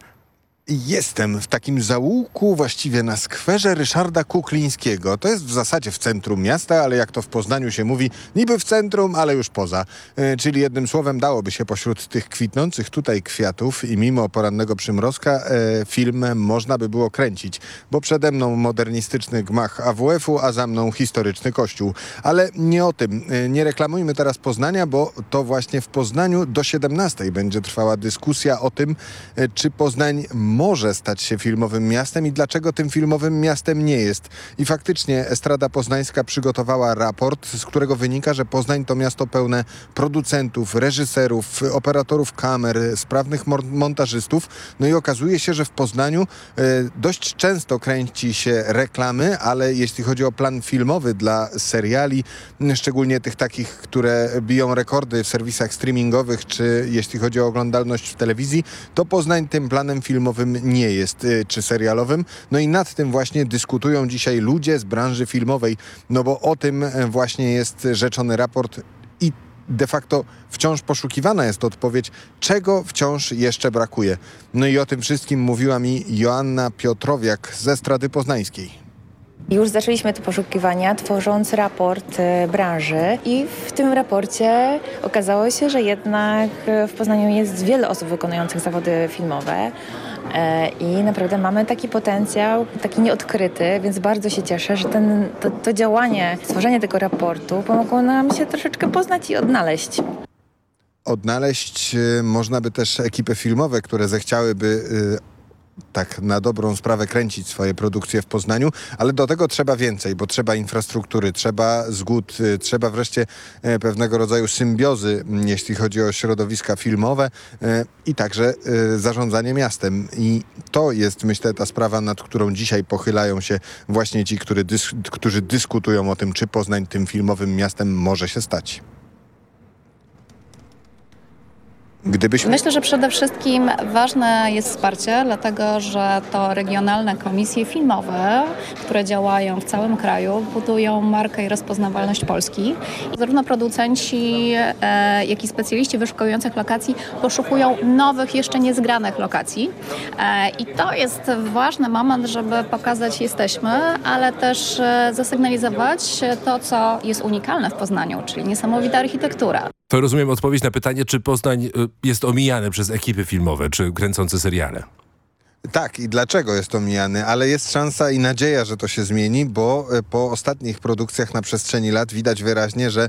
Jestem w takim zaułku, właściwie na skwerze Ryszarda Kuklińskiego. To jest w zasadzie w centrum miasta, ale jak to w Poznaniu się mówi, niby w centrum, ale już poza. E, czyli jednym słowem dałoby się pośród tych kwitnących tutaj kwiatów i mimo porannego przymrozka e, film można by było kręcić, bo przede mną modernistyczny gmach AWF-u, a za mną historyczny kościół. Ale nie o tym. E, nie reklamujmy teraz Poznania, bo to właśnie w Poznaniu do 17 będzie trwała dyskusja o tym, e, czy Poznań może stać się filmowym miastem i dlaczego tym filmowym miastem nie jest. I faktycznie Estrada Poznańska przygotowała raport, z którego wynika, że Poznań to miasto pełne producentów, reżyserów, operatorów kamer, sprawnych montażystów. No i okazuje się, że w Poznaniu e, dość często kręci się reklamy, ale jeśli chodzi o plan filmowy dla seriali, szczególnie tych takich, które biją rekordy w serwisach streamingowych, czy jeśli chodzi o oglądalność w telewizji, to Poznań tym planem filmowym nie jest, y, czy serialowym. No i nad tym właśnie dyskutują dzisiaj ludzie z branży filmowej, no bo o tym e, właśnie jest rzeczony raport i de facto wciąż poszukiwana jest odpowiedź, czego wciąż jeszcze brakuje. No i o tym wszystkim mówiła mi Joanna Piotrowiak ze Strady Poznańskiej. Już zaczęliśmy te poszukiwania, tworząc raport e, branży i w tym raporcie okazało się, że jednak w Poznaniu jest wiele osób wykonujących zawody filmowe i naprawdę mamy taki potencjał, taki nieodkryty, więc bardzo się cieszę, że ten, to, to działanie, stworzenie tego raportu pomogło nam się troszeczkę poznać i odnaleźć. Odnaleźć y, można by też ekipy filmowe, które zechciałyby y, tak na dobrą sprawę kręcić swoje produkcje w Poznaniu, ale do tego trzeba więcej, bo trzeba infrastruktury, trzeba zgód, y, trzeba wreszcie e, pewnego rodzaju symbiozy, m, jeśli chodzi o środowiska filmowe e, i także e, zarządzanie miastem. I to jest, myślę, ta sprawa, nad którą dzisiaj pochylają się właśnie ci, którzy dyskutują o tym, czy Poznań tym filmowym miastem może się stać. Gdybyśmy... Myślę, że przede wszystkim ważne jest wsparcie, dlatego że to regionalne komisje filmowe, które działają w całym kraju, budują markę i rozpoznawalność Polski. Zarówno producenci, e, jak i specjaliści wyszukających lokacji poszukują nowych, jeszcze niezgranych lokacji. E, I to jest ważny moment, żeby pokazać jesteśmy, ale też e, zasygnalizować to, co jest unikalne w Poznaniu, czyli niesamowita architektura. To rozumiem odpowiedź na pytanie, czy Poznań y, jest omijany przez ekipy filmowe, czy kręcące seriale. Tak, i dlaczego jest to mijany, ale jest szansa i nadzieja, że to się zmieni, bo e, po ostatnich produkcjach na przestrzeni lat widać wyraźnie, że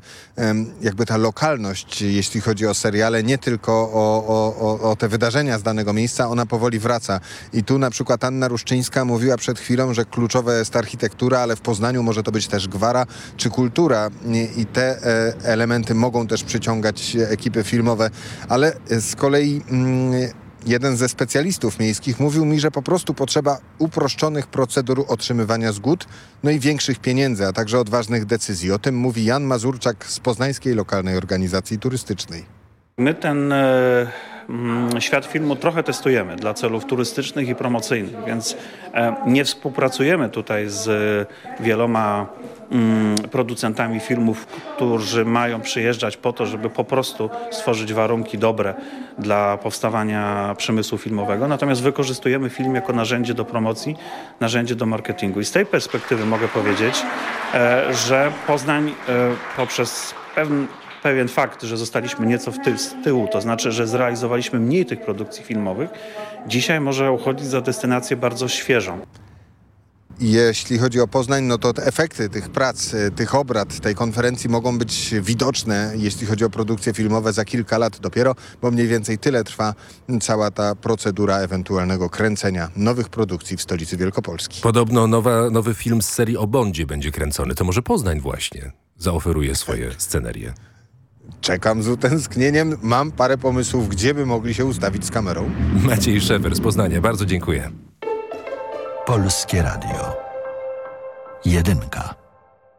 jakby ta lokalność, jeśli chodzi o seriale, nie tylko o, o, o, te wydarzenia z danego miejsca, ona powoli wraca. I tu na przykład Anna Ruszczyńska mówiła przed chwilą, że kluczowa jest architektura, ale w Poznaniu może to być też gwara czy kultura. I, te e, elementy mogą też przyciągać ekipy filmowe, ale e, z kolei... Jeden ze specjalistów miejskich mówił mi, że po prostu potrzeba uproszczonych procedur otrzymywania zgód, no i większych pieniędzy, a także odważnych decyzji. O tym mówi Jan Mazurczak z Poznańskiej Lokalnej Organizacji Turystycznej. My ten e, mm, świat filmu trochę testujemy dla celów turystycznych i promocyjnych, więc e, nie współpracujemy tutaj z wieloma mm, producentami filmów, którzy mają przyjeżdżać po to, żeby po prostu stworzyć warunki dobre dla powstawania przemysłu filmowego. Natomiast wykorzystujemy film jako narzędzie do promocji, narzędzie do marketingu. I z tej perspektywy mogę powiedzieć, e, że Poznań e, poprzez pewien pewien fakt, że zostaliśmy nieco w tył, z tyłu, to znaczy, że zrealizowaliśmy mniej tych produkcji filmowych, dzisiaj może uchodzić za destynację bardzo świeżą. Jeśli chodzi o Poznań, no to te efekty tych prac, y, tych obrad, tej konferencji mogą być widoczne, jeśli chodzi o produkcje filmowe za kilka lat dopiero, bo mniej więcej tyle trwa cała ta procedura ewentualnego kręcenia nowych produkcji w stolicy Wielkopolski. Podobno nowa, nowy film z serii o Bondzie będzie kręcony. To może Poznań właśnie zaoferuje swoje scenerie. Czekam z utęsknieniem. Mam parę pomysłów, gdzie by mogli się ustawić z kamerą. Maciej Szefer z Poznania. Bardzo dziękuję. Polskie Radio. Jedynka.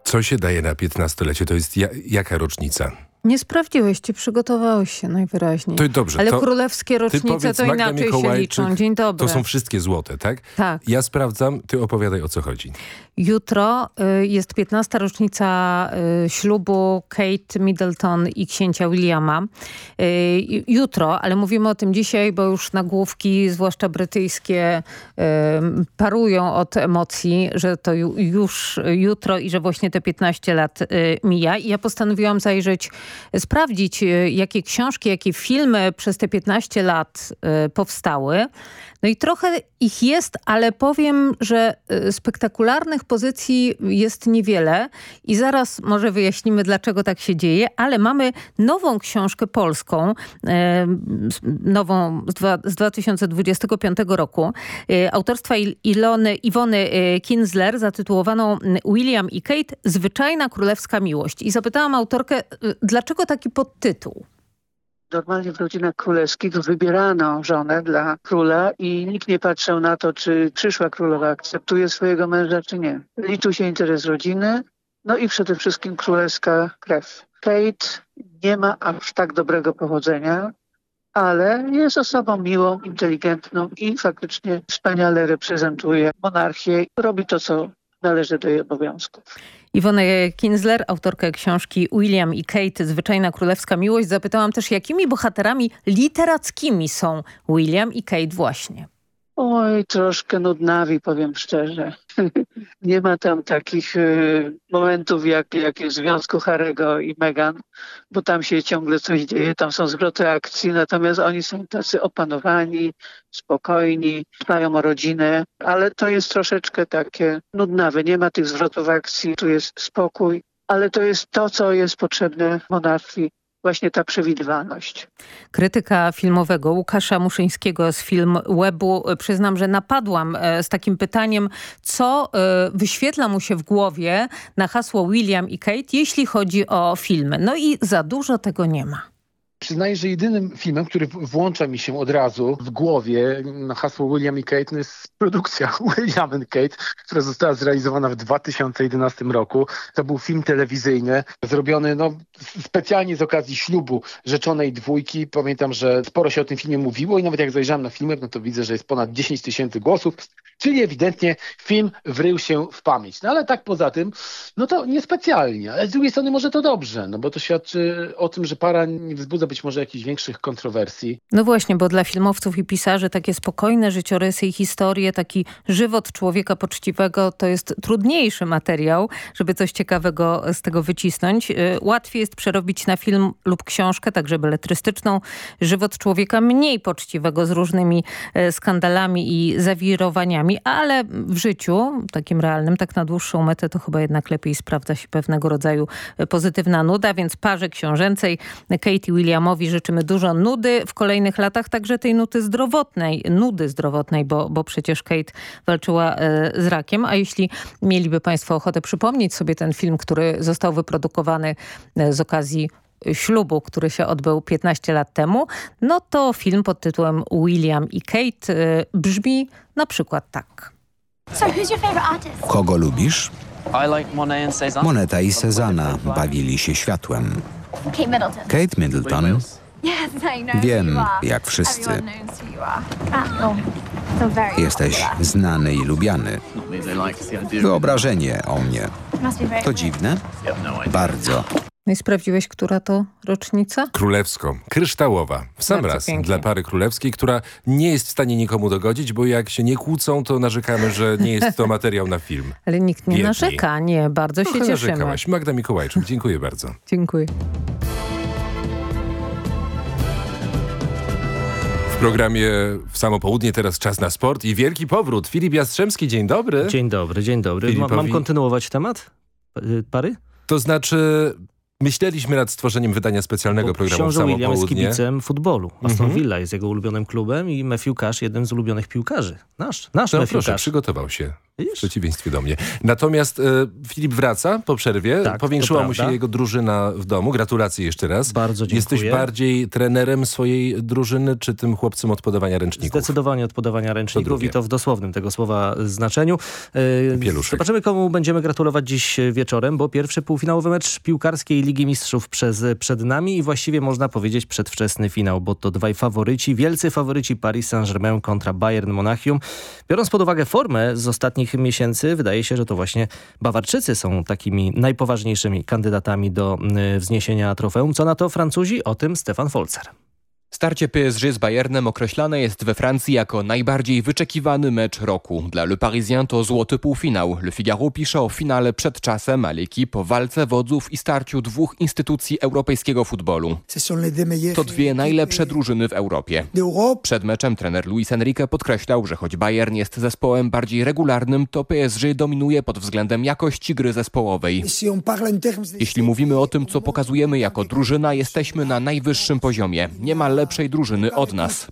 Co się daje na 15-lecie? To jest ja, jaka rocznica? Nie sprawdziłeś, ci przygotowałeś się najwyraźniej. To dobrze. Ale to królewskie rocznice powiedz, to Magda inaczej się liczą. Dzień dobry. To są wszystkie złote, tak? Tak. Ja sprawdzam, ty opowiadaj o co chodzi. Jutro y, jest 15. rocznica y, ślubu Kate Middleton i księcia Williama. Y, jutro, ale mówimy o tym dzisiaj, bo już nagłówki, zwłaszcza brytyjskie, y, parują od emocji, że to ju, już jutro i że właśnie te 15 lat y, mija. I ja postanowiłam zajrzeć, sprawdzić, y, jakie książki, jakie filmy przez te 15 lat y, powstały. No i trochę ich jest, ale powiem, że y, spektakularnych pozycji jest niewiele i zaraz może wyjaśnimy, dlaczego tak się dzieje, ale mamy nową książkę polską, e, nową z, dwa, z 2025 roku, e, autorstwa Il Ilony, Iwony e, Kinsler, zatytułowaną William i Kate, Zwyczajna Królewska Miłość. I zapytałam autorkę, y, dlaczego taki podtytuł? Normalnie w rodzinach królewskich wybierano żonę dla króla i nikt nie patrzył na to, czy przyszła królowa akceptuje swojego męża, czy nie. Liczył się interes rodziny, no i przede wszystkim królewska krew. Kate nie ma aż tak dobrego pochodzenia, ale jest osobą miłą, inteligentną i faktycznie wspaniale reprezentuje monarchię. Robi to, co należy do jej obowiązków. Iwonę Kinsler, autorkę książki William i Kate, Zwyczajna Królewska Miłość. Zapytałam też, jakimi bohaterami literackimi są William i Kate właśnie. Oj, troszkę nudnawi, powiem szczerze. Nie ma tam takich y, momentów jak, jak w związku Harego i Meghan, bo tam się ciągle coś dzieje, tam są zwroty akcji, natomiast oni są tacy opanowani, spokojni, dbają o rodzinę, ale to jest troszeczkę takie nudnawe. Nie ma tych zwrotów akcji, tu jest spokój, ale to jest to, co jest potrzebne monarchii właśnie ta przewidywalność. Krytyka filmowego Łukasza Muszyńskiego z film Webu. Przyznam, że napadłam e, z takim pytaniem, co e, wyświetla mu się w głowie na hasło William i Kate, jeśli chodzi o filmy. No i za dużo tego nie ma. Przyznaję, że jedynym filmem, który włącza mi się od razu w głowie na hasło William i Kate, jest produkcja William and Kate, która została zrealizowana w 2011 roku. To był film telewizyjny, zrobiony no, specjalnie z okazji ślubu rzeczonej dwójki. Pamiętam, że sporo się o tym filmie mówiło i nawet jak zajrzałem na filmę, no to widzę, że jest ponad 10 tysięcy głosów. Czyli ewidentnie film wrył się w pamięć. No ale tak poza tym, no to niespecjalnie. Ale z drugiej strony może to dobrze, no bo to świadczy o tym, że para nie wzbudza być może jakichś większych kontrowersji. No właśnie, bo dla filmowców i pisarzy takie spokojne życiorysy i historie, taki żywot człowieka poczciwego to jest trudniejszy materiał, żeby coś ciekawego z tego wycisnąć. Y, łatwiej jest przerobić na film lub książkę, także beletrystyczną, żywot człowieka mniej poczciwego z różnymi y, skandalami i zawirowaniami, ale w życiu, takim realnym, tak na dłuższą metę, to chyba jednak lepiej sprawdza się pewnego rodzaju y, pozytywna nuda, więc parze książęcej Katie Williamowi życzymy dużo nudy w kolejnych latach, także tej nuty zdrowotnej, nudy zdrowotnej, bo, bo przecież Kate walczyła e, z rakiem, a jeśli mieliby Państwo ochotę przypomnieć sobie ten film, który został wyprodukowany e, z okazji ślubu, który się odbył 15 lat temu, no to film pod tytułem William i Kate e, brzmi na przykład tak. So who's your favorite artist? Kogo lubisz? Moneta i Cezanna bawili się światłem. Kate Middleton. Kate Middleton. Yes, I know who Wiem, you are. jak wszyscy. Ah, oh, Jesteś znany i lubiany. Wyobrażenie o mnie. To dziwne? Bardzo. No i sprawdziłeś, która to rocznica? Królewską, kryształowa. W sam Bardzo raz pięknie. dla pary królewskiej, która nie jest w stanie nikomu dogodzić, bo jak się nie kłócą, to narzekamy, że nie jest to materiał na film. Ale nikt nie Biedni. narzeka, nie, bardzo się Trochę cieszymy. narzekałaś. Magda Mikołajczyk, dziękuję bardzo. Dziękuję. W programie w samo południe teraz czas na sport i wielki powrót. Filip Jastrzębski, dzień dobry. Dzień dobry, dzień dobry. Ma, Filipowi- mam kontynuować temat y, pary? To znaczy, myśleliśmy nad stworzeniem wydania specjalnego programu w Książę William jest kibicem futbolu. Aston Mhm. Villa jest jego ulubionym klubem i Matthew Cash jednym z ulubionych piłkarzy. Nasz, nasz No Matthew proszę, Cash. przygotował się. W przeciwieństwie do mnie. Natomiast e, Filip wraca po przerwie. Tak, Powiększyła to mu się jego drużyna w domu. Gratulacje jeszcze raz. Bardzo dziękuję. Jesteś bardziej trenerem swojej drużyny, czy tym chłopcem od podawania ręczników? Zdecydowanie od podawania ręczników drugie. i to w dosłownym tego słowa znaczeniu. E, Pieluszek. Zobaczymy, komu będziemy gratulować dziś wieczorem, bo pierwszy półfinałowy mecz piłkarskiej Ligi Mistrzów przez, przed nami i właściwie można powiedzieć przedwczesny finał, bo to dwaj faworyci, wielcy faworyci Paris Saint-Germain kontra Bayern Monachium. Biorąc pod uwagę formę z ostatnich miesięcy, wydaje się, że to właśnie Bawarczycy są takimi najpoważniejszymi kandydatami do y, wzniesienia trofeum. Co na to Francuzi? O tym Stefan Folzer. Starcie PSG z Bayernem określane jest we Francji jako najbardziej wyczekiwany mecz roku. Dla Le Parisien to złoty półfinał. Le Figaro pisze o finale przed czasem, a l'équipe o walce wodzów i starciu dwóch instytucji europejskiego futbolu. To dwie najlepsze drużyny w Europie. Przed meczem trener Luis Enrique podkreślał, że choć Bayern jest zespołem bardziej regularnym, to PSG dominuje pod względem jakości gry zespołowej. Jeśli mówimy o tym, co pokazujemy jako drużyna, jesteśmy na najwyższym poziomie. Nie ma lepszej drużyny od nas.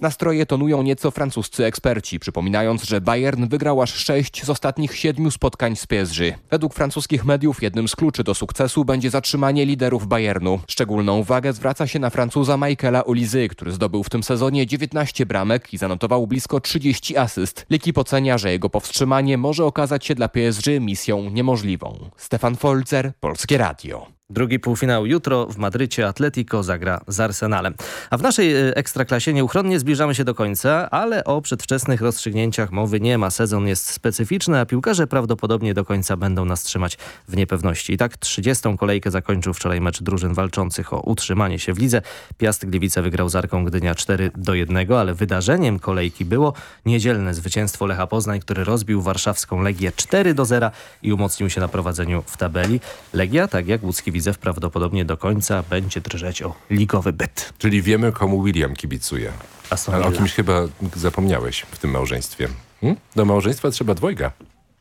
Nastroje tonują nieco francuscy eksperci, przypominając, że Bayern wygrał aż sześć z ostatnich siedmiu spotkań z PSG. Według francuskich mediów jednym z kluczy do sukcesu będzie zatrzymanie liderów Bayernu. Szczególną uwagę zwraca się na Francuza Michaela Olizy, który zdobył w tym sezonie 19 bramek i zanotował blisko 30 asyst. Liki ocenia, że jego powstrzymanie może okazać się dla PSG misją niemożliwą. Stefan Folzer, Polskie Radio. Drugi półfinał jutro w Madrycie Atletico zagra z Arsenalem. A w naszej y, ekstraklasie nieuchronnie zbliżamy się do końca, ale o przedwczesnych rozstrzygnięciach mowy nie ma. Sezon jest specyficzny, a piłkarze prawdopodobnie do końca będą nas trzymać w niepewności. I tak 30. kolejkę zakończył wczoraj mecz drużyn walczących o utrzymanie się w lidze. Piast Gliwice wygrał z Arką Gdynia 4 do 1, ale wydarzeniem kolejki było niedzielne zwycięstwo Lecha Poznań, który rozbił warszawską Legię 4 do 0 i umocnił się na prowadzeniu w tabeli. Legia, tak jak łódzki Widzew, prawdopodobnie do końca będzie drżeć o ligowy byt. Czyli wiemy, komu William kibicuje. Aston Ale o kimś chyba zapomniałeś w tym małżeństwie. Hmm? Do małżeństwa trzeba dwojga.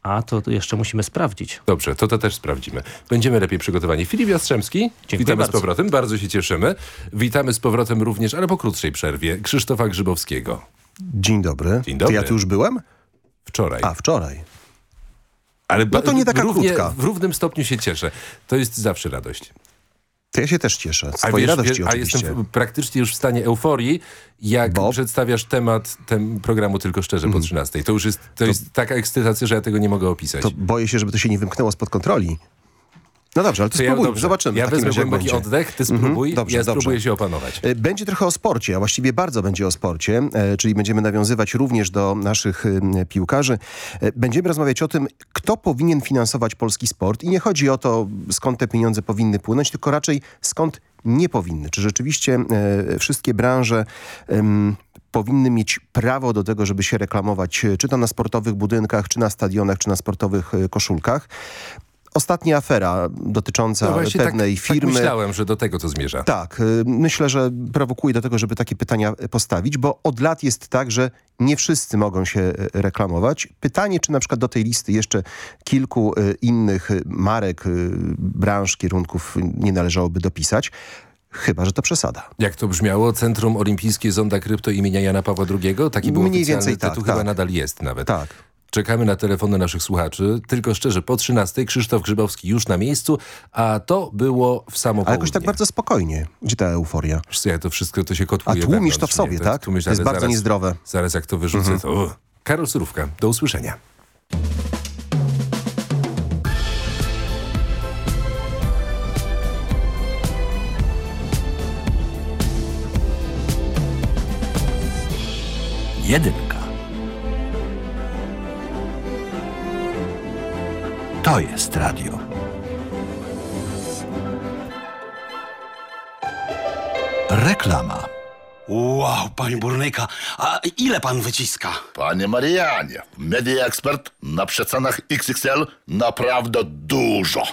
A to jeszcze musimy sprawdzić. Dobrze, to to też sprawdzimy. Będziemy lepiej przygotowani. Filip Jastrzębski, witamy bardzo. z powrotem, bardzo się cieszymy. Witamy z powrotem również, ale po krótszej przerwie, Krzysztofa Grzybowskiego. Dzień dobry. Dzień dobry. To ja tu już byłem? Wczoraj. A, wczoraj. Ale No to nie taka równie, krótka. W równym stopniu się cieszę. To jest zawsze radość. To ja się też cieszę. Z A, twojej wiesz, radości a oczywiście. jestem praktycznie już w stanie euforii, jak przedstawiasz temat tem programu Tylko Szczerze po 13. To już jest, to jest taka ekscytacja, że ja tego nie mogę opisać. To boję się, żeby to się nie wymknęło spod kontroli. No dobrze, ale to To ja- spróbuj, dobrze. zobaczymy. Ja wezmę głęboki oddech, ty Mhm, spróbuj, dobrze, ja dobrze. spróbuję się opanować. E, Będzie trochę o sporcie, a właściwie bardzo będzie o sporcie, e, czyli będziemy nawiązywać również do naszych e, piłkarzy. Będziemy rozmawiać o tym, kto powinien finansować polski sport i nie chodzi o to, skąd te pieniądze powinny płynąć, tylko raczej skąd nie powinny. Czy rzeczywiście wszystkie branże powinny mieć prawo do tego, żeby się reklamować, czy to na sportowych budynkach, czy na stadionach, czy na sportowych koszulkach. Ostatnia afera dotycząca No pewnej tak, firmy. Tak myślałem, że do tego to zmierza. Tak, y, myślę, że prowokuje do tego, żeby takie pytania postawić, bo od lat jest tak, że nie wszyscy mogą się y, reklamować. Pytanie, czy na przykład do tej listy jeszcze kilku y, innych y, marek, y, branż, kierunków nie należałoby dopisać. Chyba, że to przesada. Jak to brzmiało? Centrum Olimpijskie Zonda Krypto imienia Jana Pawła II? Taki był Mniej więcej tak, tytuł, tak. chyba nadal jest nawet. Tak. Czekamy na telefony naszych słuchaczy. Tylko szczerze, po 13 Krzysztof Grzybowski już na miejscu, a to było w samo Ale jakoś tak bardzo spokojnie. Gdzie ta euforia? Wiesz co, ja to wszystko to się A kotłuje tłumisz to w sobie, tak? myślę, to jest bardzo zaraz, niezdrowe. Zaraz jak to wyrzucę, Mhm. to... uh. Karol Surówka, do usłyszenia. Jedynka. To jest radio. Reklama. Wow, panie burnyka, a ile pan wyciska? Panie Marianie, Media Expert na przecenach XXL naprawdę dużo.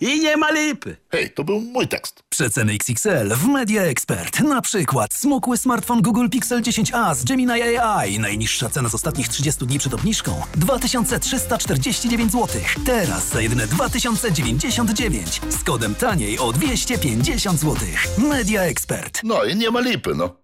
I nie ma lipy. Hej, to był mój tekst. Przeceny XXL w Media Expert. Na przykład smukły smartfon Google Pixel 10a z Gemini AI. Najniższa cena z ostatnich 30 dni przed obniżką 2349 zł. Teraz za jedyne 2099 z kodem taniej o 250 zł. Media Expert. No i nie ma lipy, no.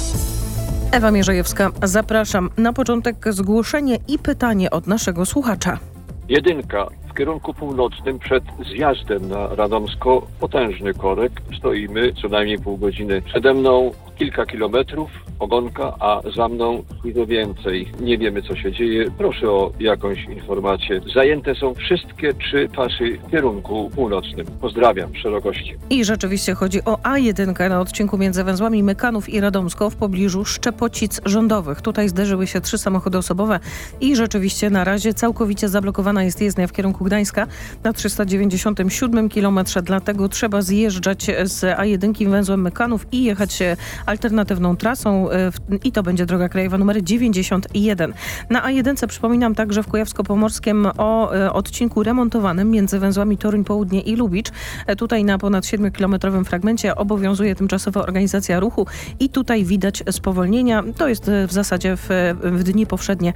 Ewa Mierzejewska, zapraszam. Na początek zgłoszenie i pytanie od naszego słuchacza. Jedynka. W kierunku północnym przed zjazdem na Radomsko potężny korek. Stoimy co najmniej pół godziny. Przede mną kilka kilometrów ogonka, a za mną dużo więcej. Nie wiemy co się dzieje. Proszę o jakąś informację. Zajęte są wszystkie trzy pasy w kierunku północnym. Pozdrawiam szerokości. I rzeczywiście chodzi o A1 na odcinku między węzłami Mykanów i Radomsko w pobliżu Szczepocic rządowych. Tutaj zderzyły się trzy samochody osobowe i rzeczywiście na razie całkowicie zablokowana jest jezdnia w kierunku Gdańska na 397 km, dlatego trzeba zjeżdżać z A1 węzłem Mykanów i jechać e, alternatywną trasą e, i to będzie droga krajowa numer 91. Na A1 przypominam także w Kujawsko-Pomorskiem o e, odcinku remontowanym między węzłami Toruń Południe i Lubicz. E, Tutaj na ponad 7-kilometrowym fragmencie obowiązuje tymczasowa organizacja ruchu i tutaj widać spowolnienia. To jest w zasadzie w, w dni powszednie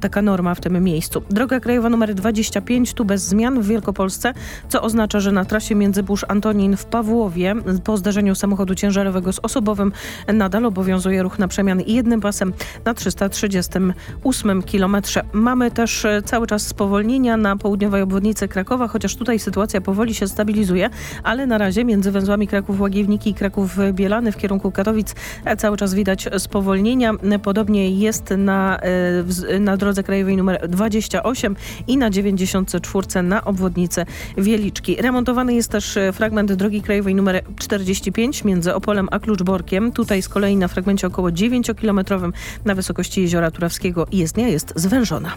taka norma w tym miejscu. Droga krajowa numer 25 tu bez zmian w Wielkopolsce, co oznacza, że na trasie Międzybórz-Antonin w Pawłowie po zdarzeniu samochodu ciężarowego z osobowym nadal obowiązuje ruch na przemian jednym pasem na 338 kilometrze. Mamy też e, cały czas spowolnienia na południowej obwodnicy Krakowa, chociaż tutaj sytuacja powoli się stabilizuje, ale na razie między węzłami Kraków-Łagiewnik i Kraków-Bielany w kierunku Katowic e, cały czas widać spowolnienia. Podobnie jest na, e, na drodze krajowej numer 28 i na 94 na obwodnicy Wieliczki. Remontowany jest też fragment drogi krajowej numer 45 między Opolem a Kluczborkiem. Tutaj z kolei na fragmencie około 9-kilometrowym na wysokości Jeziora Turawskiego jezdnia jest zwężona.